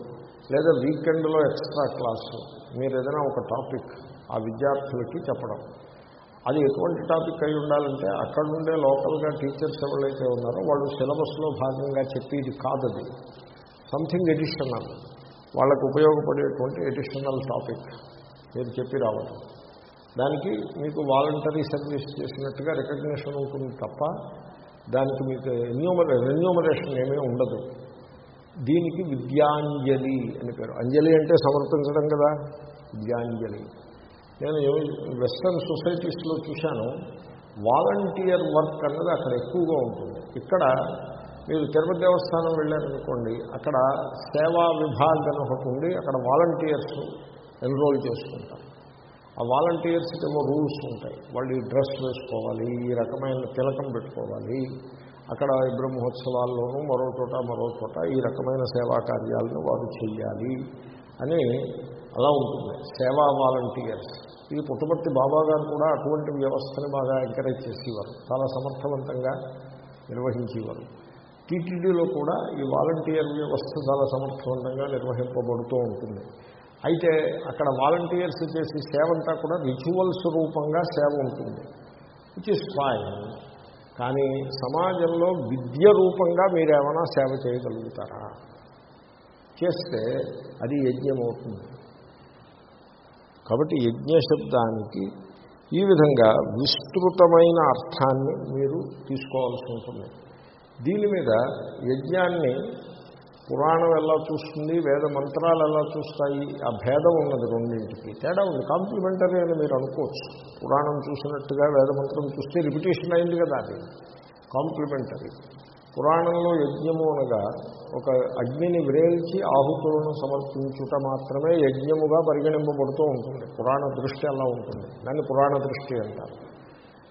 లేదా వీకెండ్లో ఎక్స్ట్రా క్లాసు మీరు ఏదైనా ఒక టాపిక్ ఆ విద్యార్థులకి చెప్పడం. అది ఎటువంటి టాపిక్ అయి ఉండాలంటే అక్కడ నుండే లోకల్గా టీచర్స్ ఎవరైతే ఉన్నారో వాళ్ళు సిలబస్లో భాగంగా చెప్పేది కాదది. Something additional. వాళ్ళకు ఉపయోగపడేటువంటి ఎడిషనల్ టాపిక్ మీరు చెప్పి రావడం దానికి మీకు వాలంటరీ సర్వీస్ చేసినట్టుగా రికగ్నిషన్ ఉంటుంది తప్ప దానికి మీకు రెన్యూమరే రెన్యూమరేషన్ ఏమీ ఉండదు. దీనికి విద్యాంజలి అని పేరు. అంజలి అంటే సమర్పించడం కదా? విద్యాంజలి. నేను వెస్ట్రన్ సొసైటీస్లో చూశాను వాలంటీర్ వర్క్ అన్నది అక్కడ ఎక్కువగా ఉంటుంది. ఇక్కడ మీరు తిరుపతి దేవస్థానం వెళ్ళారనుకోండి అక్కడ సేవా విభాగం ఒకటి ఉండి అక్కడ వాలంటీర్స్ ఎన్రోల్ చేసుకుంటారు. ఆ వాలంటీర్స్కి ఏమో రూల్స్ ఉంటాయి. వాళ్ళు ఈ డ్రెస్ వేసుకోవాలి ఈ రకమైన తిలకం పెట్టుకోవాలి అక్కడ బ్రహ్మోత్సవాల్లోనూ మరో చోట మరో చోట ఈ రకమైన సేవా కార్యాలను వారు చేయాలి అని అలా ఉంటుంది. సేవా వాలంటీర్స్. ఇది పుట్టపర్తి బాబా గారు కూడా అటువంటి వ్యవస్థను బాగా ఎంకరేజ్ చేసేవారు. చాలా సమర్థవంతంగా నిర్వహించేవారు. టీటీడీలో కూడా ఈ వాలంటీర్ వ్యవస్థ చాలా సమర్థవంతంగా నిర్వహింపబడుతూ ఉంటుంది. అయితే అక్కడ వాలంటీర్స్ చేసే సేవ అంతా కూడా రిచువల్స్ రూపంగా సేవ ఉంటుంది. విచ్ ఇస్ ఫైన్ కానీ సమాజంలో విద్య రూపంగా మీరు ఏమైనా సేవ చేయగలుగుతారా? చేస్తే అది యజ్ఞం అవుతుంది కాబట్టి యజ్ఞ శబ్దానికి ఈ విధంగా విస్తృతమైన అర్థాన్ని మీరు తీసుకోవాల్సి ఉంటుంది. దీని మీద యజ్ఞాన్ని పురాణం ఎలా చూస్తుంది వేద మంత్రాలు ఎలా చూస్తాయి ఆ భేదం ఉన్నది రెండింటికి. తేడా ఉంది. కాంప్లిమెంటరీ అని మీరు అనుకోవచ్చు. పురాణం చూసినట్టుగా వేద మంత్రం చూస్తే రిపిటేషన్ అయింది కదా అది. కాంప్లిమెంటరీ. పురాణంలో యజ్ఞము అనగా ఒక అగ్నిని వ్రేల్చి ఆహుతులను సమర్పించుట మాత్రమే యజ్ఞముగా పరిగణింపబడుతూ ఉంటుంది. పురాణ దృష్టి అలా ఉంటుంది. దాన్ని పురాణ దృష్టి అంటారు.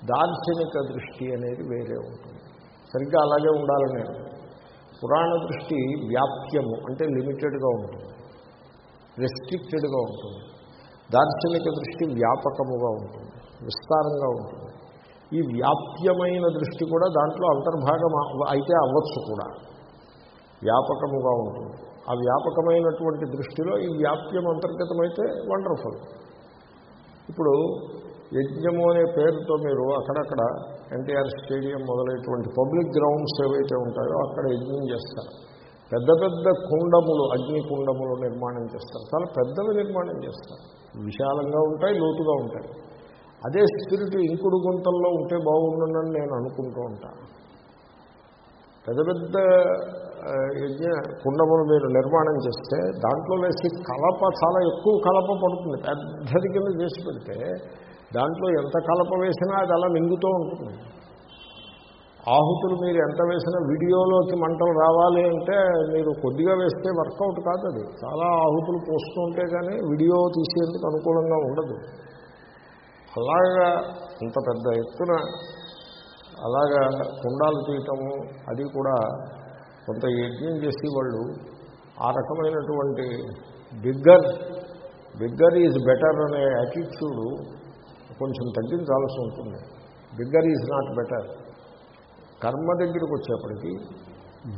దార్శనిక దృష్టి అనేది వేరే ఉంటుంది. సరిగ్గా అలాగే ఉండాలని పురాణ దృష్టి వ్యాప్యము అంటే లిమిటెడ్గా ఉంటుంది. రెస్ట్రిక్టెడ్గా ఉంటుంది. దార్శనిక దృష్టి వ్యాపకముగా ఉంటుంది. విస్తారంగా ఉంటుంది. ఈ వ్యాప్యమైన దృష్టి కూడా దాంట్లో అంతర్భాగం అయితే అవ్వచ్చు కూడా. వ్యాపకముగా ఉంటుంది. ఆ వ్యాపకమైనటువంటి దృష్టిలో ఈ వ్యాప్యం అంతర్గతమైతే వండర్ఫుల్. ఇప్పుడు యజ్ఞము అనే పేరుతో మీరు అక్కడక్కడ ఎన్టీఆర్ స్టేడియం మొదలైనటువంటి పబ్లిక్ గ్రౌండ్స్ ఏవైతే ఉంటాయో అక్కడ యజ్ఞం చేస్తారు. పెద్ద పెద్ద కుండములు అగ్ని కుండములు నిర్మాణం చేస్తారు. చాలా పెద్దవి నిర్మాణం చేస్తారు. విశాలంగా ఉంటాయి లోతుగా ఉంటాయి. అదే స్పిరిట్ ఇంకుడు గుంతల్లో ఉంటే బాగుంటుందని నేను అనుకుంటూ ఉంటాను పెద్ద పెద్ద యజ్ఞ కుండములు మీరు నిర్మాణం చేస్తే దాంట్లో వేసి కలప చాలా ఎక్కువ కలప పడుతుంది. పెద్దది కింద చేసి పెడితే దాంట్లో ఎంత కలప వేసినా అది అలా మింగుతూ ఉంటుంది. ఆహుతులు మీరు ఎంత వేసినా వీడియోలోకి మంటలు రావాలి అంటే మీరు కొద్దిగా వేస్తే వర్కౌట్ కాదు అది చాలా ఆహుతులు పోస్తూ ఉంటే కానీ వీడియో తీసేందుకు అనుకూలంగా ఉండదు. అలాగా ఇంత పెద్ద ఎత్తున అలాగా కుండాలు తీయటము అది కూడా కొంత యజ్ఞం చేసి వాళ్ళు ఆ రకమైనటువంటి బిగ్గర్ బిగ్గర్ ఈజ్ బెటర్ అనే యాటిట్యూడ్ కొంచెం తగ్గించాల్సి ఉంటుంది. Bigger is not better. కర్మ దగ్గరికి వచ్చేప్పటికీ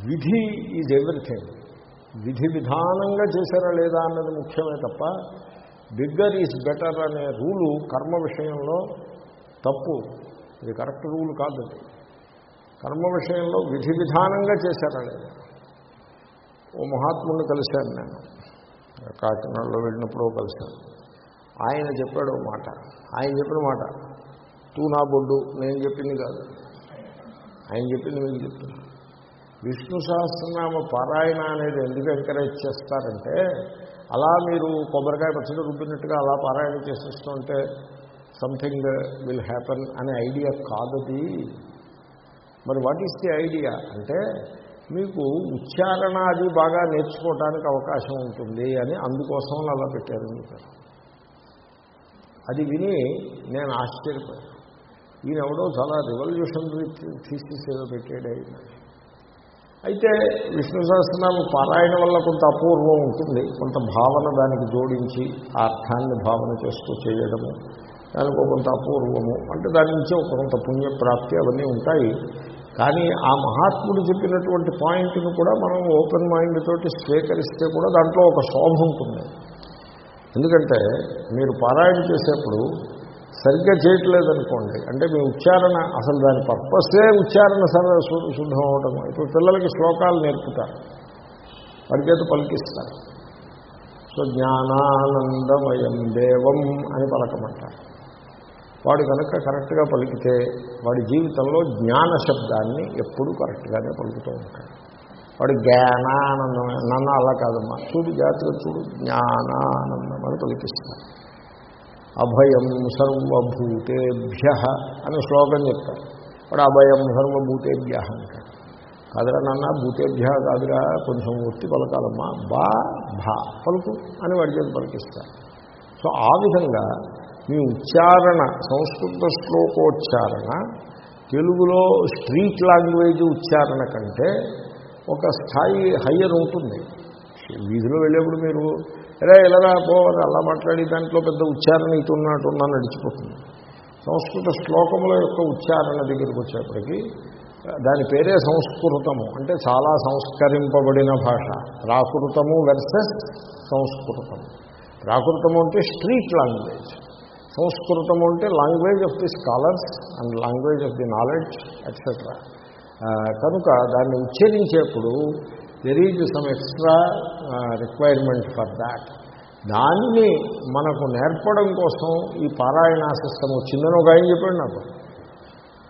విధి ఈజ్ ఎవ్రీథింగ్. విధి విధానంగా చేశారా లేదా అన్నది ముఖ్యమే తప్ప బిగ్గర్ ఈజ్ బెటర్ అనే రూలు కర్మ విషయంలో తప్పు. ఇది కరెక్ట్ రూల్ కాదు కర్మ విషయంలో విధి విధానంగా చేశారని ఓ మహాత్ముడిని కలిశాను నేను. కాకినాడలో వెళ్ళినప్పుడు కలిశాను. ఆయన చెప్పాడు మాట. ఆయన చెప్పిన మాట తూ నా బొడ్డు నేను చెప్పింది కాదు. ఆయన చెప్పింది మీకు చెప్తున్నా. విష్ణు సహస్రనామ పారాయణ అనేది ఎందుకు ఎంకరేజ్ చేస్తారంటే అలా మీరు కొబ్బరికాయ పచ్చడి రుబ్బినట్టుగా అలా పారాయణ చేసేస్తుంటే సంథింగ్ విల్ హ్యాపన్ అనే ఐడియా కాదది. మరి వాట్ ఈస్ ది ఐడియా అంటే మీకు ఉచ్చారణ అది బాగా నేర్చుకోవడానికి అవకాశం ఉంటుంది అని అందుకోసం అలా పెట్టారు మీకు అది విని నేను ఆశ్చర్యపోయాను. ఈయనెవడో చాలా రివల్యూషనరీ థీసిస్ ఏదో పెట్టాడు అయినా అయితే విష్ణు సహస్రనామ పారాయణ వల్ల కొంత అపూర్వం ఉంటుంది. కొంత భావన దానికి జోడించి ఆ అర్థాన్ని భావన చేస్తూ చేయడము దానికి కొంత అపూర్వము అంటే దాని నుంచి ఒక కొంత పుణ్యప్రాప్తి అవన్నీ ఉంటాయి. కానీ ఆ మహాత్ముడు చెప్పినటువంటి పాయింట్ని కూడా మనం ఓపెన్ మైండ్ తోటి స్వీకరిస్తే కూడా దాంట్లో ఒక శోభ ఉంటుంది. ఎందుకంటే మీరు పారాయణ చేసేప్పుడు సరిగ్గా చేయట్లేదనుకోండి అంటే మీ ఉచ్చారణ అసలు దాని పర్పసే ఉచ్చారణ సర శుద్ధం అవటం ఇప్పుడు పిల్లలకి శ్లోకాలు నేర్పుతారు. వాడి పలికిస్తారు. సో జ్ఞానానందమయం దేవం అని పలకమంటారు. వాడు కనుక కరెక్ట్గా పలికితే వాడి జీవితంలో జ్ఞాన శబ్దాన్ని ఎప్పుడూ కరెక్ట్గానే పలుకుతూ ఉంటాడు. వాడు జ్ఞానానందం నన్ను అలా కాదమ్మా చూడు జాతర చూడు జ్ఞానానందం అని పలికిస్తున్నాడు అభయం సర్వభూతేభ్య అని శ్లోకం చెప్తారు. వాడు అభయం సర్వభూతేభ్య అంటాడు. కాదురా నాన్న భూతేభ్య కాదురా కొంచెం ఒత్తి పలకాలమ్మా. బా భా పలుకు అని వాడి చేతి పలికిస్తారు. సో ఆ విధంగా మీ ఉచ్చారణ సంస్కృత శ్లోకోచ్చారణ తెలుగులో స్ట్రీట్ లాంగ్వేజ్ ఉచ్చారణ కంటే ఒక స్థాయి హయ్యర్ ఉంటుంది. వీధిలో వెళ్ళేప్పుడు మీరు ఎలా ఎలా పోవాలి అలా మాట్లాడి దాంట్లో పెద్ద ఉచ్చారణ ఇటున్నట్టున్నా నడిచిపోతుంది. సంస్కృత శ్లోకముల యొక్క ఉచ్చారణ దగ్గరికి వచ్చేప్పటికీ దాని పేరే సంస్కృతము అంటే చాలా సంస్కరింపబడిన భాష. ప్రాకృతము వెర్సెస్ సంస్కృతం ప్రాకృతము అంటే స్ట్రీట్ లాంగ్వేజ్. సంస్కృతము అంటే language of the scholars and language of the knowledge etcetera కనుక దాన్ని ఉచ్చరించేప్పుడు there is some extra requirement for that దాన్ని మనకు నేర్పడం కోసం ఈ పారాయణ సిస్టమ్ వచ్చిందని ఒక ఆయన చెప్పాడు నాకు.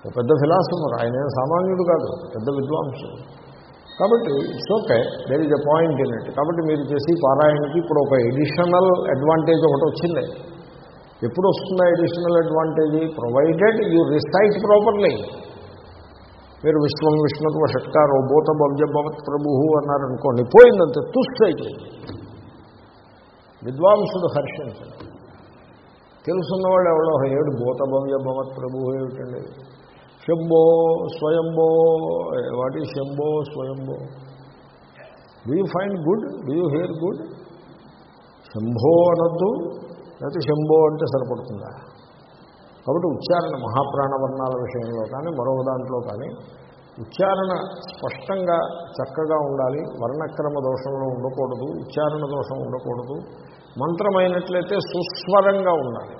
ఒక పెద్ద ఫిలాసఫర్ ఆయన సామాన్యుడు కాదు పెద్ద విద్వాంసుడు. కాబట్టి it's okay there is a point in it కాబట్టి మీరు చేసి పారాయణకి ఇప్పుడు ఒక ఎడిషనల్ అడ్వాంటేజ్ ఒకటి వచ్చింది. ఎప్పుడు వస్తుందా additional advantage provided you recite properly మీరు విశ్వం విష్ణుత్వ షట్కారో భూత భవ్యభవత్ ప్రభు అన్నారనుకోండి పోయిందంతే తుస్తైపోయింది విద్వాంసుడు హర్షించడు. తెలుసున్నవాడు ఎవడో ఏడు భూత భవ్య భవత్ ప్రభు ఏమిటండి? శంభో స్వయంభో వాటి శంభో స్వయంభో. Do you find good do you hear good Shambho అనొద్దు లేకపోతే శంభో అంటే సరిపడుతుందా? కాబట్టి ఉచ్చారణ మహాప్రాణవర్ణాల విషయంలో కానీ మరో దాంట్లో కానీ ఉచ్చారణ స్పష్టంగా చక్కగా ఉండాలి. వర్ణక్రమ దోషంలో ఉండకూడదు ఉచ్చారణ దోషం ఉండకూడదు. మంత్రమైనట్లయితే సుస్వరంగా ఉండాలి.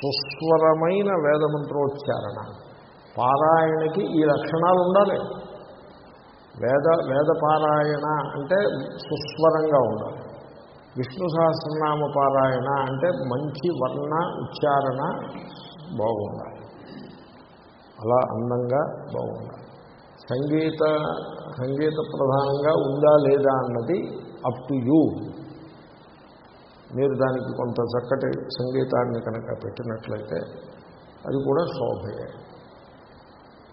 సుస్వరమైన వేదమంత్రోచ్చారణ. పారాయణకి ఈ లక్షణాలు ఉండాలి. వేద వేద పారాయణ అంటే సుస్వరంగా ఉండాలి. విష్ణు సహస్రనామ పారాయణ అంటే మంచి వర్ణ ఉచ్చారణ బాగుండాలి. అలా అందంగా బాగుండాలి. సంగీత సంగీత ప్రధానంగా ఉందా లేదా అన్నది అప్ టు యూ మీరు దానికి కొంత చక్కటి సంగీతాన్ని కనుక పెట్టినట్లయితే అది కూడా శోభయే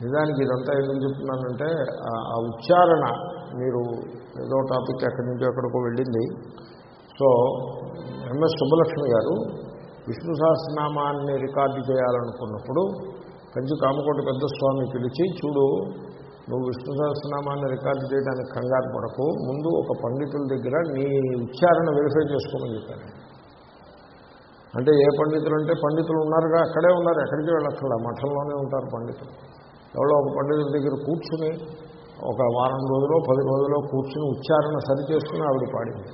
నిజానికి ఇదంతా ఎందుకు చెప్తున్నానంటే ఆ- ఆ ఉచ్చారణ మీరు ఏదో టాపిక్ ఎక్కడి నుంచో ఎక్కడికో వెళ్ళింది. సో ఎంఎస్ సుబ్బలక్ష్మి గారు విష్ణు సహస్రనామాన్ని రికార్డు చేయాలనుకున్నప్పుడు కంచి కామకోటి పెద్ద స్వామి పిలిచి చూడు నువ్వు విష్ణు సహస్రనామాన్ని రికార్డు చేయడానికి కంగారు పడకు. ముందు ఒక పండితుల దగ్గర నీ ఉచ్చారణ వెరిఫై చేసుకోమని చెప్పాను అంటే ఏ పండితులు అంటే పండితులు ఉన్నారుగా అక్కడే ఉన్నారు. ఎక్కడికి వెళ్ళక్కడ మఠంలోనే ఉంటారు పండితులు. ఎవరో ఒక పండితుల దగ్గర కూర్చుని ఒక వారం రోజులో పది రోజుల్లో కూర్చుని ఉచ్చారణ సరి చేసుకుని ఆవిడ పాడింది.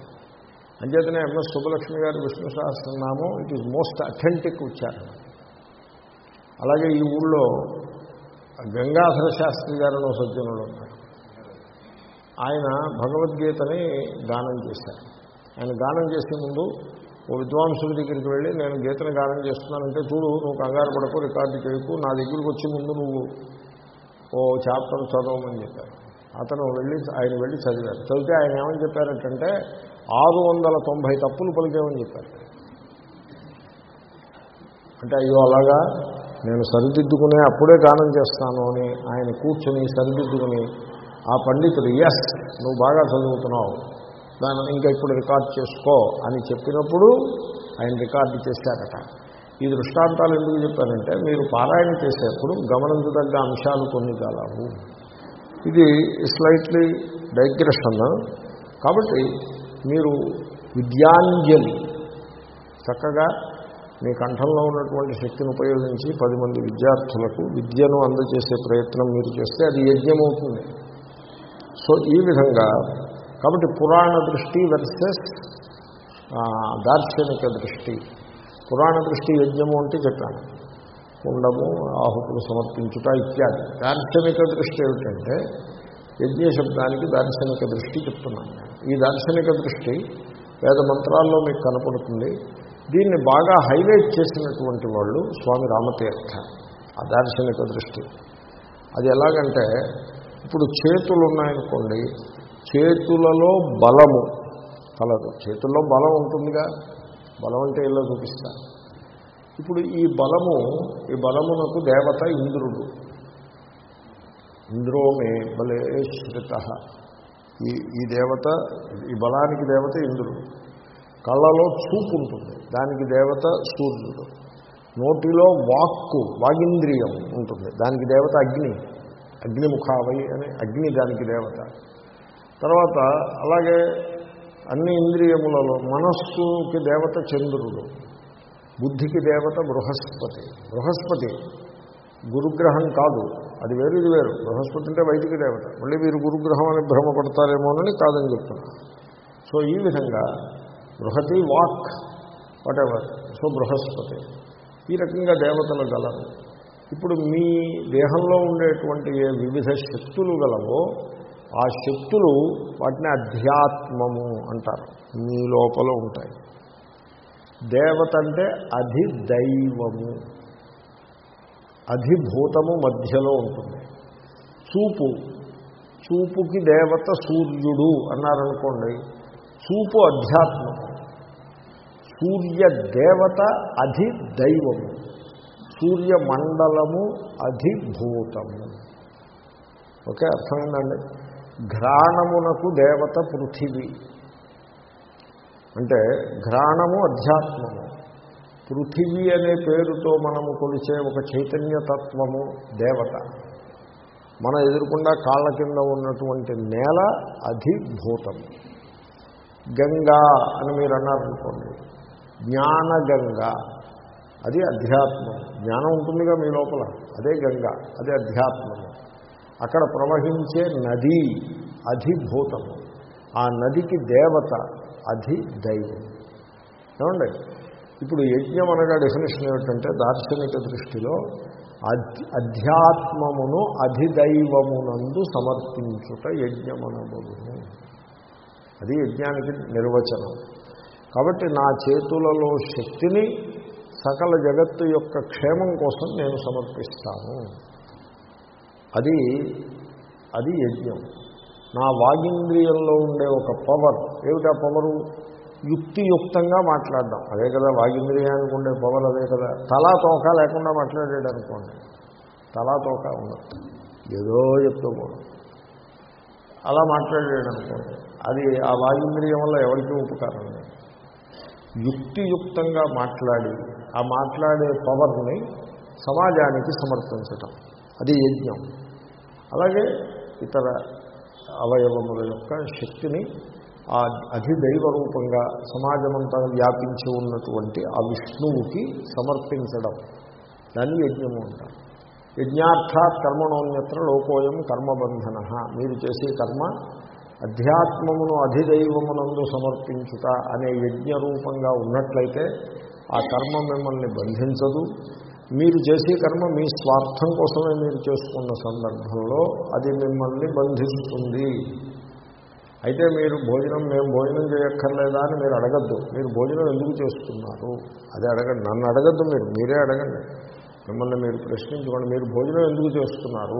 అంచేతనే ఎంఎస్ సుబ్బలక్ష్మి గారి Vishnu Sahasranamam it is most authentic ఉచ్చారణ. అలాగే ఈ ఊళ్ళో గంగాధర శాస్త్రి గారు అని సజ్జనుడు ఉన్నారు ఆయన భగవద్గీతని గానం చేశారు. ఆయన గానం చేసే ముందు ఓ విద్వాంసుడి దగ్గరికి వెళ్ళి నేను గీతను గానం చేస్తున్నానంటే చూడు నువ్వు కంగారు పడకు రికార్డు చేయకు నా దగ్గరికి వచ్చే ముందు నువ్వు ఓ చాప్టర్ చదవమని చెప్పారు. అతను వెళ్ళి ఆయన వెళ్ళి చదివారు. చదివితే ఆయన ఏమని చెప్పారంటే ఆరు వందల తొంభై తప్పులు పలికేమని చెప్పారు. అంటే అయ్యో అలాగా? నేను సరిదిద్దుకునే అప్పుడే గానం చేస్తాను అని ఆయన కూర్చొని సరిదిద్దుకుని ఆ పండితుడు ఎస్ నువ్వు బాగా చదువుతున్నావు. దాన్ని ఇంకా ఇప్పుడు రికార్డ్ చేసుకో అని చెప్పినప్పుడు ఆయన రికార్డు చేశారట. ఈ దృష్టాంతాలు ఎందుకు చెప్పారంటే మీరు పారాయణ చేసేప్పుడు గమనించదగ్గ అంశాలు కొన్ని కలవు ఇది స్లైట్లీ డైగ్రెషన్ కాబట్టి మీరు విద్యాంజలి చక్కగా మీ కంఠంలో ఉన్నటువంటి శక్తిని ఉపయోగించి పది మంది విద్యార్థులకు విద్యను అందజేసే ప్రయత్నం మీరు చేస్తే అది యజ్ఞమవుతుంది. సో ఈ విధంగా కాబట్టి పురాణ దృష్టి వర్సెస్ దార్శనిక దృష్టి. పురాణ దృష్టి యజ్ఞము అంటే చెప్పాను. కుండము ఆహుతులు సమర్పించుట ఇత్యాది. దార్శనిక దృష్టి ఏమిటంటే యజ్ఞ శబ్దానికి దార్శనిక దృష్టి చెప్తున్నాను ఈ దార్శనిక దృష్టి వేద మంత్రాల్లో మీకు కనపడుతుంది. దీన్ని బాగా హైలైట్ చేసినటువంటి వాళ్ళు స్వామి రామతీర్థ ఆ దార్శనిక దృష్టి. అది ఎలాగంటే ఇప్పుడు చేతులు ఉన్నాయనుకోండి చేతులలో బలము కలదు. చేతుల్లో బలం ఉంటుందిగా. బలం అంటే ఇలా చూపిస్తా. ఇప్పుడు ఈ బలము ఈ బలమునకు దేవత ఇంద్రుడు. ఇంద్రో మే బలే శ్రిత ఈ ఈ దేవత ఈ బలానికి దేవత ఇంద్రుడు. కళ్ళలో చూపు ఉంటుంది దానికి దేవత సూర్యుడు. నోటిలో వాక్కు వాగింద్రియం ఉంటుంది దానికి దేవత అగ్ని. అగ్నిముఖావై అని అగ్ని దానికి దేవత. తర్వాత అలాగే అన్ని ఇంద్రియములలో మనస్సుకి దేవత చంద్రుడు. బుద్ధికి దేవత బృహస్పతి. బృహస్పతి గురుగ్రహం కాదు. అది వేరు ఇది వేరు. బృహస్పతి అంటే వైదిక దేవత. మళ్ళీ మీరు గురుగ్రహం అని భ్రమపడతారేమోనని కాదని చెప్తున్నా. సో ఈ విధంగా బృహతి వాక్ వాటెవర్ సో బృహస్పతి. ఈ రకంగా దేవతలు గలరు. ఇప్పుడు మీ దేహంలో ఉండేటువంటి ఏ వివిధ శక్తులు గలవో ఆ శక్తులు వాటిని అధ్యాత్మము అంటారు. మీ లోపల ఉంటాయి. దేవత అంటే అధిదైవము. అధిభూతము మధ్యలో ఉంటుంది. చూపు. చూపుకి దేవత సూర్యుడు అన్నారనుకోండి చూపు అధ్యాత్మం. సూర్య దేవత అధిదైవము. సూర్యమండలము అధిభూతము. ఓకే అర్థమైందండి? ఘ్రాణమునకు దేవత పృథివీ. అంటే ఘ్రాణము అధ్యాత్మము. పృథివీ అనే పేరుతో మనము కొలిచే ఒక చైతన్యతత్వము దేవత. మన ఎదురుకుండా కాళ్ళ కింద ఉన్నటువంటి నేల అధిభూతం. గంగా అని మీరు అన్నారనుకోండి. జ్ఞానగంగా. అది అధ్యాత్మం జ్ఞానం ఉంటుందిగా మీ లోపల. అదే గంగా. అదే అధ్యాత్మము. అక్కడ ప్రవహించే నది అధిభూతము. ఆ నదికి దేవత అధి దైవం ఏమండి? ఇప్పుడు యజ్ఞం అనగా డెఫినేషన్ ఏమిటంటే దార్శనిక దృష్టిలో అధ్- అధ్యాత్మమును అధిదైవమునందు సమర్పించుట యజ్ఞమనబడును. అది యజ్ఞానికి నిర్వచనం. కాబట్టి నా చేతులలో శక్తిని సకల జగత్తు యొక్క క్షేమం కోసం నేను సమర్పిస్తాను. అది అది యజ్ఞం. నా వాగింద్రియంలో ఉండే ఒక పవర్ ఏమిటా పవరు యుక్తియుక్తంగా మాట్లాడడం. అదే కదా వాగింద్రియానికి ఉండే పవర్ అదే కదా. తలా తోక లేకుండా మాట్లాడాడు అనుకోండి. తలా తోక ఉండదు. ఏదో చెప్తూ పోవడం అలా మాట్లాడాడు అనుకోండి. అది ఆ వాగింద్రియం వల్ల ఎవరికి ఉపకారం లేదు. యుక్తియుక్తంగా మాట్లాడి ఆ మాట్లాడే పవర్ని సమాజానికి సమర్పించటం. అది యజ్ఞం. అలాగే ఇతర అవయవముల యొక్క శక్తిని ఆ అధిదైవ రూపంగా సమాజమంతా వ్యాపించి ఉన్నటువంటి ఆ విష్ణువుకి సమర్పించడం. దాన్ని యజ్ఞము అంటారు. యజ్ఞార్థాత్ కర్మణోన్యత్ర లోకోయం కర్మబంధన. మీరు చేసే కర్మ అధ్యాత్మమును అధిదైవమునందు సమర్పించుట అనే యజ్ఞ రూపంగా ఉన్నట్లయితే ఆ కర్మ మిమ్మల్ని బంధించదు. మీరు చేసే కర్మ మీ స్వార్థం కోసమే మీరు చేసుకున్న సందర్భంలో అది మిమ్మల్ని బంధిస్తుంది. అయితే మీరు భోజనం మేము భోజనం చేయక్కర్లేదా అని మీరు అడగద్దు. మీరు భోజనం ఎందుకు చేస్తున్నారు? అది అడగండి. నన్ను అడగద్దు మీరు. మీరే అడగండి. మిమ్మల్ని మీరు ప్రశ్నించుకోండి. మీరు భోజనం ఎందుకు చేస్తున్నారు?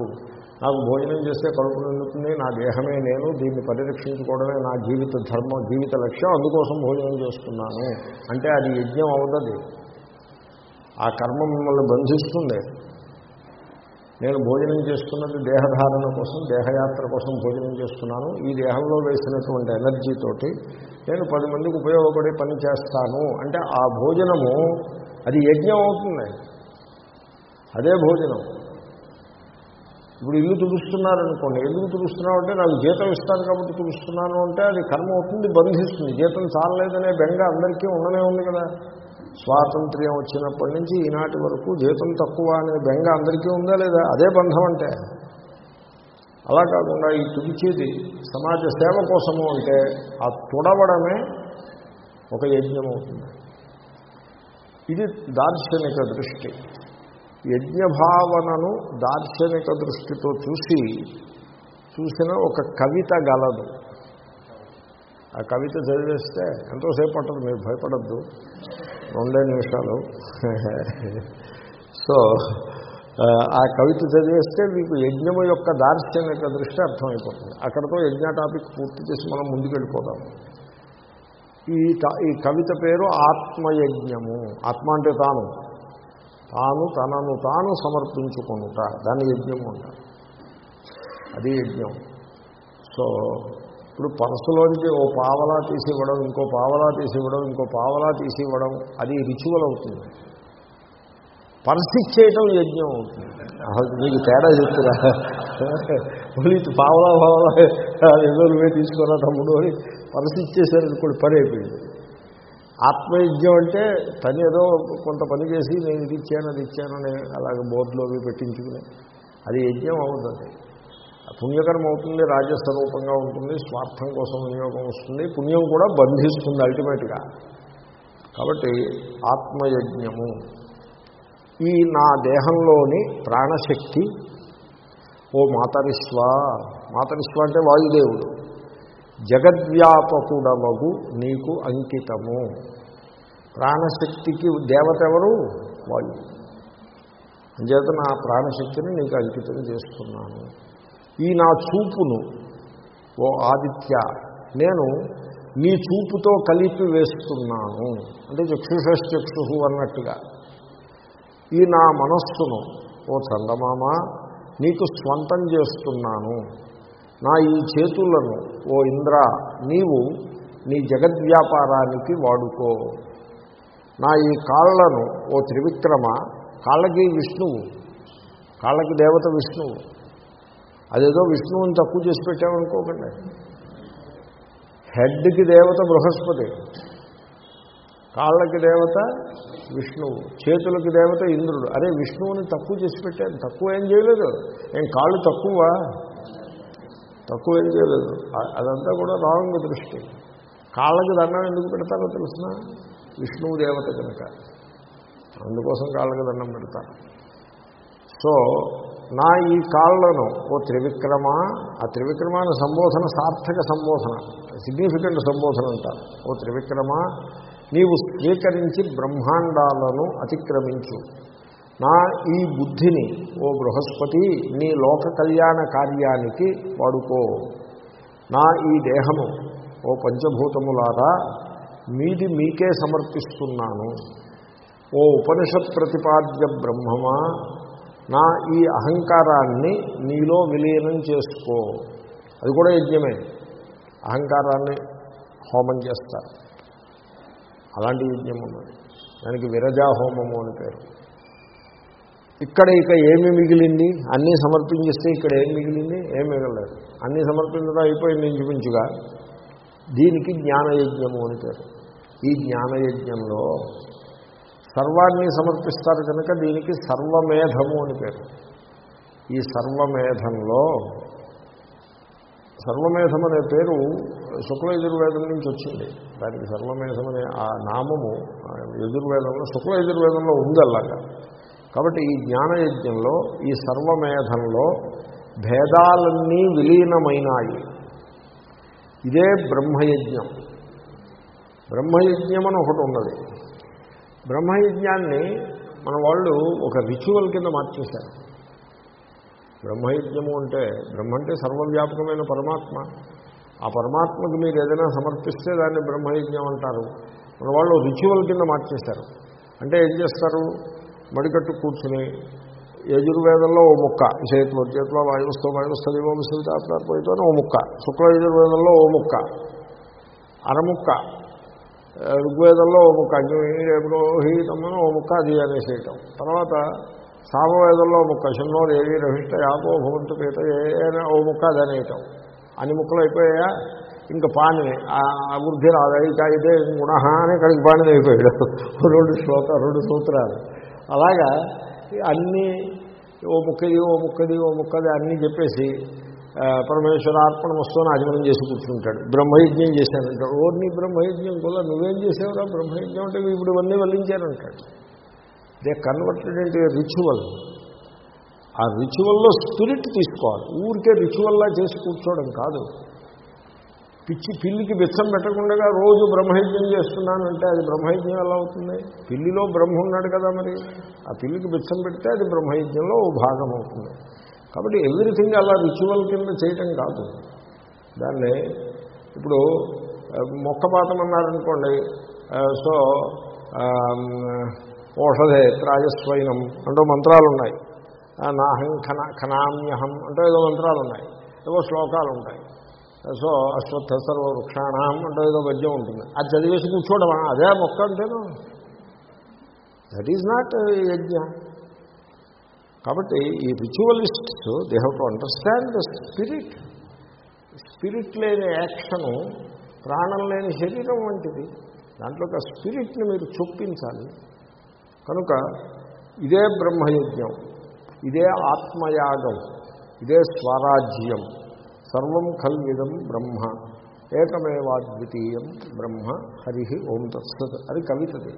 నాకు భోజనం చేస్తే కడుపు నిండుతుంది నా దేహమే నేను దీన్ని పరిరక్షించుకోవడమే నా జీవిత ధర్మం జీవిత లక్ష్యం అందుకోసం భోజనం చేస్తున్నాను. అంటే అది యజ్ఞం అవుతుంది ఆ కర్మ మిమ్మల్ని బంధిస్తుంది. నేను భోజనం చేస్తున్నది దేహధారణ కోసం దేహయాత్ర కోసం భోజనం చేస్తున్నాను. ఈ దేహంలో వేసినటువంటి ఎనర్జీతోటి నేను పది మందికి ఉపయోగపడే పని చేస్తాను. అంటే ఆ భోజనము అది యజ్ఞం అవుతుంది. అదే భోజనం. ఇప్పుడు ఇల్లు తుడుస్తున్నారనుకోండి ఎందుకు తుడుస్తున్నావు అంటే నాకు జీతం ఇస్తాను కాబట్టి తుడుస్తున్నాను అంటే అది కర్మ అవుతుంది బంధిస్తుంది. జీతం చాలలేదనే బెంగ అందరికీ ఉండనే ఉంది కదా. స్వాతంత్ర్యం వచ్చినప్పటి నుంచి ఈనాటి వరకు జీతం తక్కువ అనే బెంగ అందరికీ ఉందా లేదా? అదే బంధం అంటే. అలా కాకుండా ఈ తుడిచేది సమాజ సేవ కోసము అంటే ఆ తుడవడమే ఒక యజ్ఞం అవుతుంది ఇది దార్శనిక దృష్టి. యజ్ఞభావనను దార్శనిక దృష్టితో చూసి చూసిన ఒక కవిత గలదు. ఆ కవిత చదివేస్తే ఎంతోసేపు పట్టదు మీరు భయపడద్దు. రెండే నిమిషాలు. సో ఆ కవిత చదివేస్తే మీకు యజ్ఞము యొక్క దార్శనిక దృష్టి అర్థమైపోతుంది. అక్కడతో యజ్ఞ టాపిక్ పూర్తి చేసి మనం ముందుకెళ్ళిపోదాం. ఈ ఈ కవిత పేరు ఆత్మయజ్ఞము. ఆత్మ అంటే తాను. తాను తనను తాను సమర్పించుకుంటా దాన్ని యజ్ఞము అంటారు. అది యజ్ఞం. సో ఇప్పుడు పర్సులోంచి ఓ పావలా తీసి ఇవ్వడం ఇంకో పావలా తీసి ఇవ్వడం ఇంకో పావలా తీసి ఇవ్వడం అది రిచువల్ అవుతుంది. పర్సు ఇచ్చేయటం యజ్ఞం అవుతుంది. మీకు తేడా చెప్తురా మళ్ళీ పావలా పావలా ఏదో నువ్వే తీసుకున్నా తమ్ముడు అని పర్సు ఇచ్చేసారు అనుకోండి పని అయిపోయింది. ఆత్మయజ్ఞం అంటే తను ఏదో కొంత పని చేసి నేను ఇది ఇచ్చాను అది ఇచ్చాను అని అలాగే బోర్డులో పెట్టించుకుని అది యజ్ఞం అవుతుంది. పుణ్యకర్మ అవుతుంది రాజస్వరూపంగా ఉంటుంది స్వార్థం కోసం వినియోగం వస్తుంది పుణ్యం కూడా బంధిస్తుంది అల్టిమేట్గా. కాబట్టి ఆత్మయజ్ఞము. ఈ నా దేహంలోని ప్రాణశక్తి ఓ మాతరిశ్వ మాతరిశ్వ అంటే వాయుదేవుడు జగద్వ్యాపకుడవగు నీకు అంకితము. ప్రాణశక్తికి దేవత ఎవరు? వాయు. అంచేత నా ప్రాణశక్తిని నీకు అంకితం చేస్తున్నాను. ఈ నా చూపును ఓ ఆదిత్య నేను నీ చూపుతో కలిపి వేస్తున్నాను. అంటే చక్షుషక్షు అన్నట్టుగా. ఈ నా మనస్సును ఓ చందమామ నీకు స్వంతం చేస్తున్నాను. నా ఈ చేతులను ఓ ఇంద్ర నీవు నీ జగద్వ్యాపారానికి వాడుకో. నా ఈ కాళ్ళను ఓ త్రివిక్రమ కాళ్ళకి విష్ణువు కాళ్ళకి దేవత విష్ణువు అదేదో విష్ణువుని తక్కువ చేసి పెట్టామనుకోకండి హెడ్కి దేవత బృహస్పతి కాళ్ళకి దేవత విష్ణువు చేతులకి దేవత ఇంద్రుడు. అరే విష్ణువుని తక్కువ చేసి పెట్టాను తక్కువ ఏం చేయలేదు. ఏం కాళ్ళు తక్కువ? తక్కువ ఏం చేయలేదు. అదంతా కూడా రాంగ్ దృష్టి. కాళ్ళకి దండం ఎందుకు పెడతారో తెలిసిన? విష్ణువు దేవత కనుక. అందుకోసం కాళ్ళకి దండం పెడతారు. సో నా ఈ కాళ్ళను ఓ త్రివిక్రమ ఆ త్రివిక్రమాన సంబోధన సార్థక సంబోధన సిగ్నిఫికెంట్ సంబోధన అంటారు. ఓ త్రివిక్రమ నీవు స్వీకరించి బ్రహ్మాండాలను అతిక్రమించు. నా ఈ బుద్ధిని ఓ బృహస్పతి నీ లోక కళ్యాణ కార్యానికి వాడుకో. నా ఈ దేహము ఓ పంచభూతములారా మీది మీకే సమర్పిస్తున్నాను. ఓ ఉపనిషత్ ప్రతిపాద్య బ్రహ్మమా నా ఈ అహంకారాన్ని నీలో విలీనం చేసుకో. అది కూడా యజ్ఞమే. అహంకారాన్ని హోమం చేస్తారు అలాంటి యజ్ఞం ఉన్నది. దానికి విరజాహోమము అని పేరు. ఇక్కడ ఇక ఏమి మిగిలింది? అన్నీ సమర్పించేస్తే ఇక్కడ ఏం మిగిలింది? ఏం మిగలలేదు. అన్నీ సమర్పించడం అయిపోయింది ఇంచుమించుగా. దీనికి జ్ఞానయజ్ఞము అని పేరు. ఈ జ్ఞానయజ్ఞంలో సర్వాన్ని సమర్పిస్తారు కనుక దీనికి సర్వమేధము అని పేరు. ఈ సర్వమేధంలో సర్వమేధం అనే పేరు శుక్ల యజుర్వేదం నుంచి వచ్చింది. దానికి సర్వమేధం అనే ఆ నామము యజుర్వేదంలో శుక్ల యజుర్వేదంలో ఉంది అలాగా. కాబట్టి ఈ జ్ఞానయజ్ఞంలో ఈ సర్వమేధంలో భేదాలన్నీ విలీనమైనాయి. ఇదే బ్రహ్మయజ్ఞం. బ్రహ్మయజ్ఞం అని ఒకటి ఉన్నది. బ్రహ్మయజ్ఞాన్ని మన వాళ్ళు ఒక రిచువల్ కింద మార్చేశారు. బ్రహ్మయజ్ఞము అంటే బ్రహ్మ అంటే సర్వవ్యాపకమైన పరమాత్మ. ఆ పరమాత్మకు మీరు ఏదైనా సమర్పిస్తే దాన్ని బ్రహ్మయజ్ఞం అంటారు. మన వాళ్ళు రిచువల్ కింద మార్చేశారు. అంటే ఏం చేస్తారు? మడికట్టు కూర్చుని యజుర్వేదంలో ఓ ముక్క చేతిలో చేతిలో వాయువస్తో వాయువస్థ దివోమిస్తాత్మార్ పోయితోనే ఓ ముక్క. శుక్ల యజుర్వేదంలో ఓ ముక్క అరముక్క ఋగ్వేదంలో ఓ ముక్క రోహితమ్మను ఓ ముక్క అది అనేసేయటం. తర్వాత సామవేదంలో ముక్క శన్నో దేవి రహిష్ట యాపో భవంతు పీత ఏ ఓ ముక్క అది అనేయటం. అన్ని ముక్కలు అయిపోయాయా? ఇంకా పాణిని. ఆ వృద్ధి రాదా? ఇదే గుణ అని ఇక్కడికి పాణిని అయిపోయాడు. రెండు శ్లోక రెండు సూత్రాలు. అలాగా అన్నీ ఓ ముక్కది ఓ ముక్కది ఓ ముక్కది అన్నీ చెప్పేసి పరమేశ్వరార్పణ వస్తువుని ఆచమనం చేసి కూర్చుంటాడు. బ్రహ్మయజ్ఞం చేశానంటాడు ఓర్ని బ్రహ్మయజ్ఞం కూడా నువ్వేం చేసావురా? బ్రహ్మయజ్ఞం అంటే ఇప్పుడు ఇవన్నీ వల్లించారంటాడు దే కన్వర్టెడ్ అంటే రిచువల్. ఆ రిచువల్లో స్పిరిట్ తీసుకోవాలి. ఊరికే రిచువల్లా చేసి కూర్చోవడం కాదు. పిచ్చి పిల్లికి బిచ్చం పెట్టకుండా రోజు బ్రహ్మయజ్ఞం చేస్తున్నానంటే అది బ్రహ్మయజ్ఞం ఎలా అవుతుంది? పిల్లిలో బ్రహ్మ ఉన్నాడు కదా మరి. ఆ పిల్లికి బిచ్చం పెడితే అది బ్రహ్మయజ్ఞంలో ఓ భాగం అవుతుంది. కాబట్టి ఎవ్రీథింగ్ అలా రిచువల్ కింద చేయటం కాదు. దాన్ని ఇప్పుడు మొక్కపాతం అన్నారనుకోండి సో ఓషధే త్రాయస్వైనం అంటూ మంత్రాలు ఉన్నాయి నాహం ఖన ఖనామ్యహం అంటే ఏదో మంత్రాలు ఉన్నాయి ఏవో శ్లోకాలు ఉంటాయి సో అశ్వత్థ సర్వ వృక్షాణం అంటే ఏదో పద్యం ఉంటుంది. అది చదివేసి కూర్చోవడం అదే మొక్క అంటేను. దట్ ఈజ్ నాట్ యజ్ఞ. కాబట్టి ఈ ritualists they have to understand the spirit spirit లేని యాక్షను ప్రాణం లేని శరీరం వంటిది. దాంట్లో ఒక స్పిరిట్ని మీరు చొప్పించాలి. కనుక ఇదే బ్రహ్మయజ్ఞం ఇదే ఆత్మయాగం ఇదే స్వరాజ్యం. సర్వం కల్విదం బ్రహ్మ ఏకమేవాద్వితీయం బ్రహ్మ హరి ఓం తత్సత్. అది కవితది.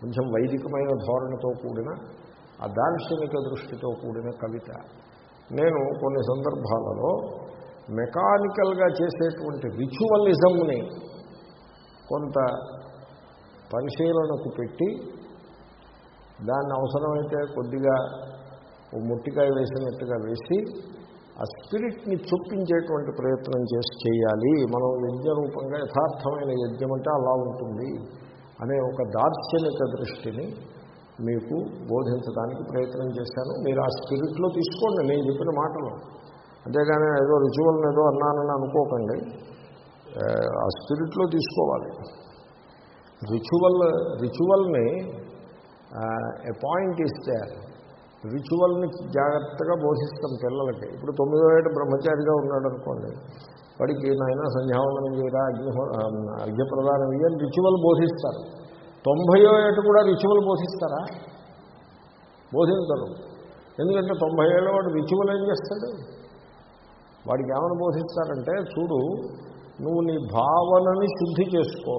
కొంచెం వైదికమైన ధోరణితో కూడిన ఆ దార్శనిక దృష్టితో కూడిన కవిత. నేను కొన్ని సందర్భాలలో మెకానికల్గా చేసేటువంటి రిచువలిజంని కొంత పరిశీలనకు పెట్టి దాన్ని అవసరమైతే కొద్దిగా ఓ ముట్టికాయ వేసినట్టుగా వేసి ఆ స్పిరిట్ని చొప్పించేటువంటి ప్రయత్నం చేసి చేయాలి. మనం యజ్ఞరూపంగా యథార్థమైన యజ్ఞం అంటే అలా ఉంటుంది అనే ఒక దార్శనిక దృష్టిని మీకు బోధించడానికి ప్రయత్నం చేశాను. మీరు ఆ స్పిరిట్లో తీసుకోండి నేను చెప్పిన మాటలు. అంతేగాని ఏదో రిచువల్ని ఏదో అన్నానని అనుకోకండి. ఆ స్పిరిట్లో తీసుకోవాలి. రిచువల్ రిచువల్ని అపాయింట్ ఇస్తే రిచువల్ని జాగ్రత్తగా బోధిస్తాం పిల్లలకి. ఇప్పుడు తొమ్మిదో ఏడు బ్రహ్మచారిగా ఉన్నాడు అనుకోండి వాడికి నాయన సంధ్యావందనం చేయరా అగ్ని అర్ఘ్యప్రదానం ఇయ్యని రిచువల్ బోధిస్తారు. తొంభయో ఏట కూడా రిచువల్ బోధిస్తారా? బోధించరు. ఎందుకంటే తొంభై ఏళ్ళ వాడు రిచువల్ ఏం చేస్తాడు? వాడికి ఏమైనా బోధిస్తారంటే చూడు నువ్వు నీ భావనని శుద్ధి చేసుకో.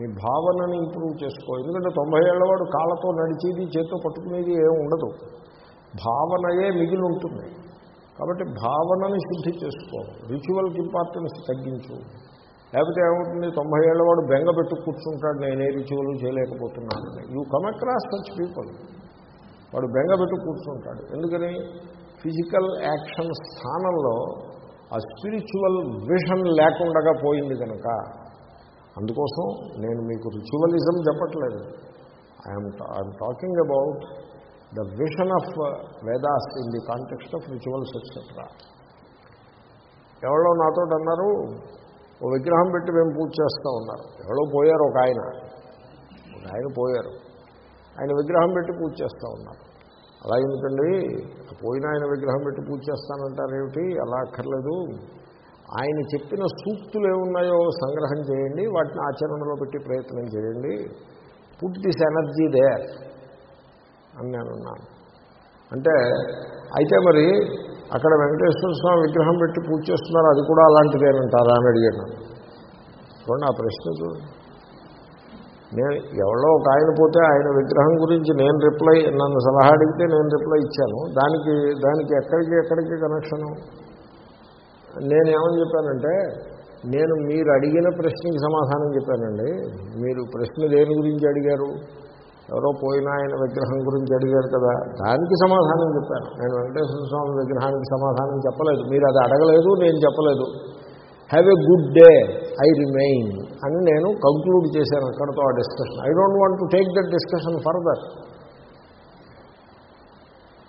నీ భావనని ఇంప్రూవ్ చేసుకో. ఎందుకంటే తొంభై ఏళ్ళవాడు కాళ్ళతో నడిచేది చేతితో పట్టుకునేది ఏం ఉండదు. భావనయే మిగిలి ఉంటుంది. కాబట్టి భావనని శుద్ధి చేసుకో. రిచువల్కి ఇంపార్టెన్స్ తగ్గించు. లేకపోతే ఏమవుతుంది? తొంభై ఏళ్ళవాడు బెంగ పెట్టు కూర్చుంటాడు నేను ఏ ritual చేయలేకపోతున్నానని you come across such people వాడు బెంగ పెట్టు కూర్చుంటాడు. ఎందుకని? ఫిజికల్ యాక్షన్ స్థానంలో ఆ స్పిరిచువల్ విషన్ లేకుండా పోయింది కనుక అందుకోసం నేను మీకు రిచువలిజం చెప్పట్లేదు. I'm I'm talking about the vision of Vedas in the context of rituals etcetera ఎవరో నాతో అన్నారు ఓ విగ్రహం పెట్టి మేము పూజ చేస్తూ ఉన్నారు. ఎవరో పోయారు ఒక ఆయన. ఒక ఆయన పోయారు. ఆయన విగ్రహం పెట్టి పూజ చేస్తూ ఉన్నారు. అలా ఎందుకండి పోయిన ఆయన విగ్రహం పెట్టి పూజ చేస్తానంటారేమిటి అలా అక్కర్లేదు. ఆయన చెప్పిన సూక్తులు ఏమున్నాయో సంగ్రహం చేయండి. వాటిని ఆచరణలో పెట్టి ప్రయత్నం చేయండి. పుట్ దిస్ ఎనర్జీ దేర్ అని నేను అంటే అయితే మరి అక్కడ వెంకటేశ్వర స్వామి విగ్రహం పెట్టి పూజ చేస్తున్నారు అది కూడా అలాంటిదేనంటారా అని అడిగాను చూడండి ఆ ప్రశ్న చూడండి. నేను ఎవరో ఒక ఆయన పోతే ఆయన విగ్రహం గురించి నేను రిప్లై నన్ను సలహా అడిగితే నేను రిప్లై ఇచ్చాను. దానికి దానికి ఎక్కడికి ఎక్కడికి కనెక్షను నేనేమని చెప్పానంటే నేను మీరు అడిగిన ప్రశ్నకి సమాధానం చెప్పానండి. మీరు ప్రశ్న దేని గురించి అడిగారు? ఎవరో పోయిన ఆయన విగ్రహం గురించి అడిగారు కదా దానికి సమాధానం చెప్పాను నేను వెంకటేశ్వర స్వామి విగ్రహానికి సమాధానం చెప్పలేదు. మీరు అది అడగలేదు నేను చెప్పలేదు. Have a good day I remain అని నేను కంక్లూడ్ చేశాను అక్కడతో ఆ discussion I don't want to take that discussion further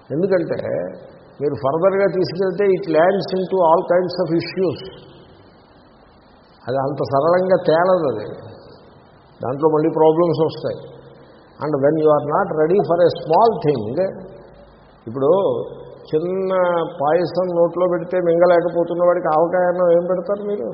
ఎందుకంటే మీరు ఫర్దర్గా తీసుకెళ్తే it lands in to all kinds of issues అది అంత సరళంగా తేలదు అది. దాంట్లో మళ్ళీ ప్రాబ్లమ్స్ వస్తాయి. And when you are not ready for a small thing ఇప్పుడు చిన్న పాయసం నోట్లో పెడితే మింగలేకపోతున్న వాడికి ఆవకాయనం ఏం పెడతారు మీరు?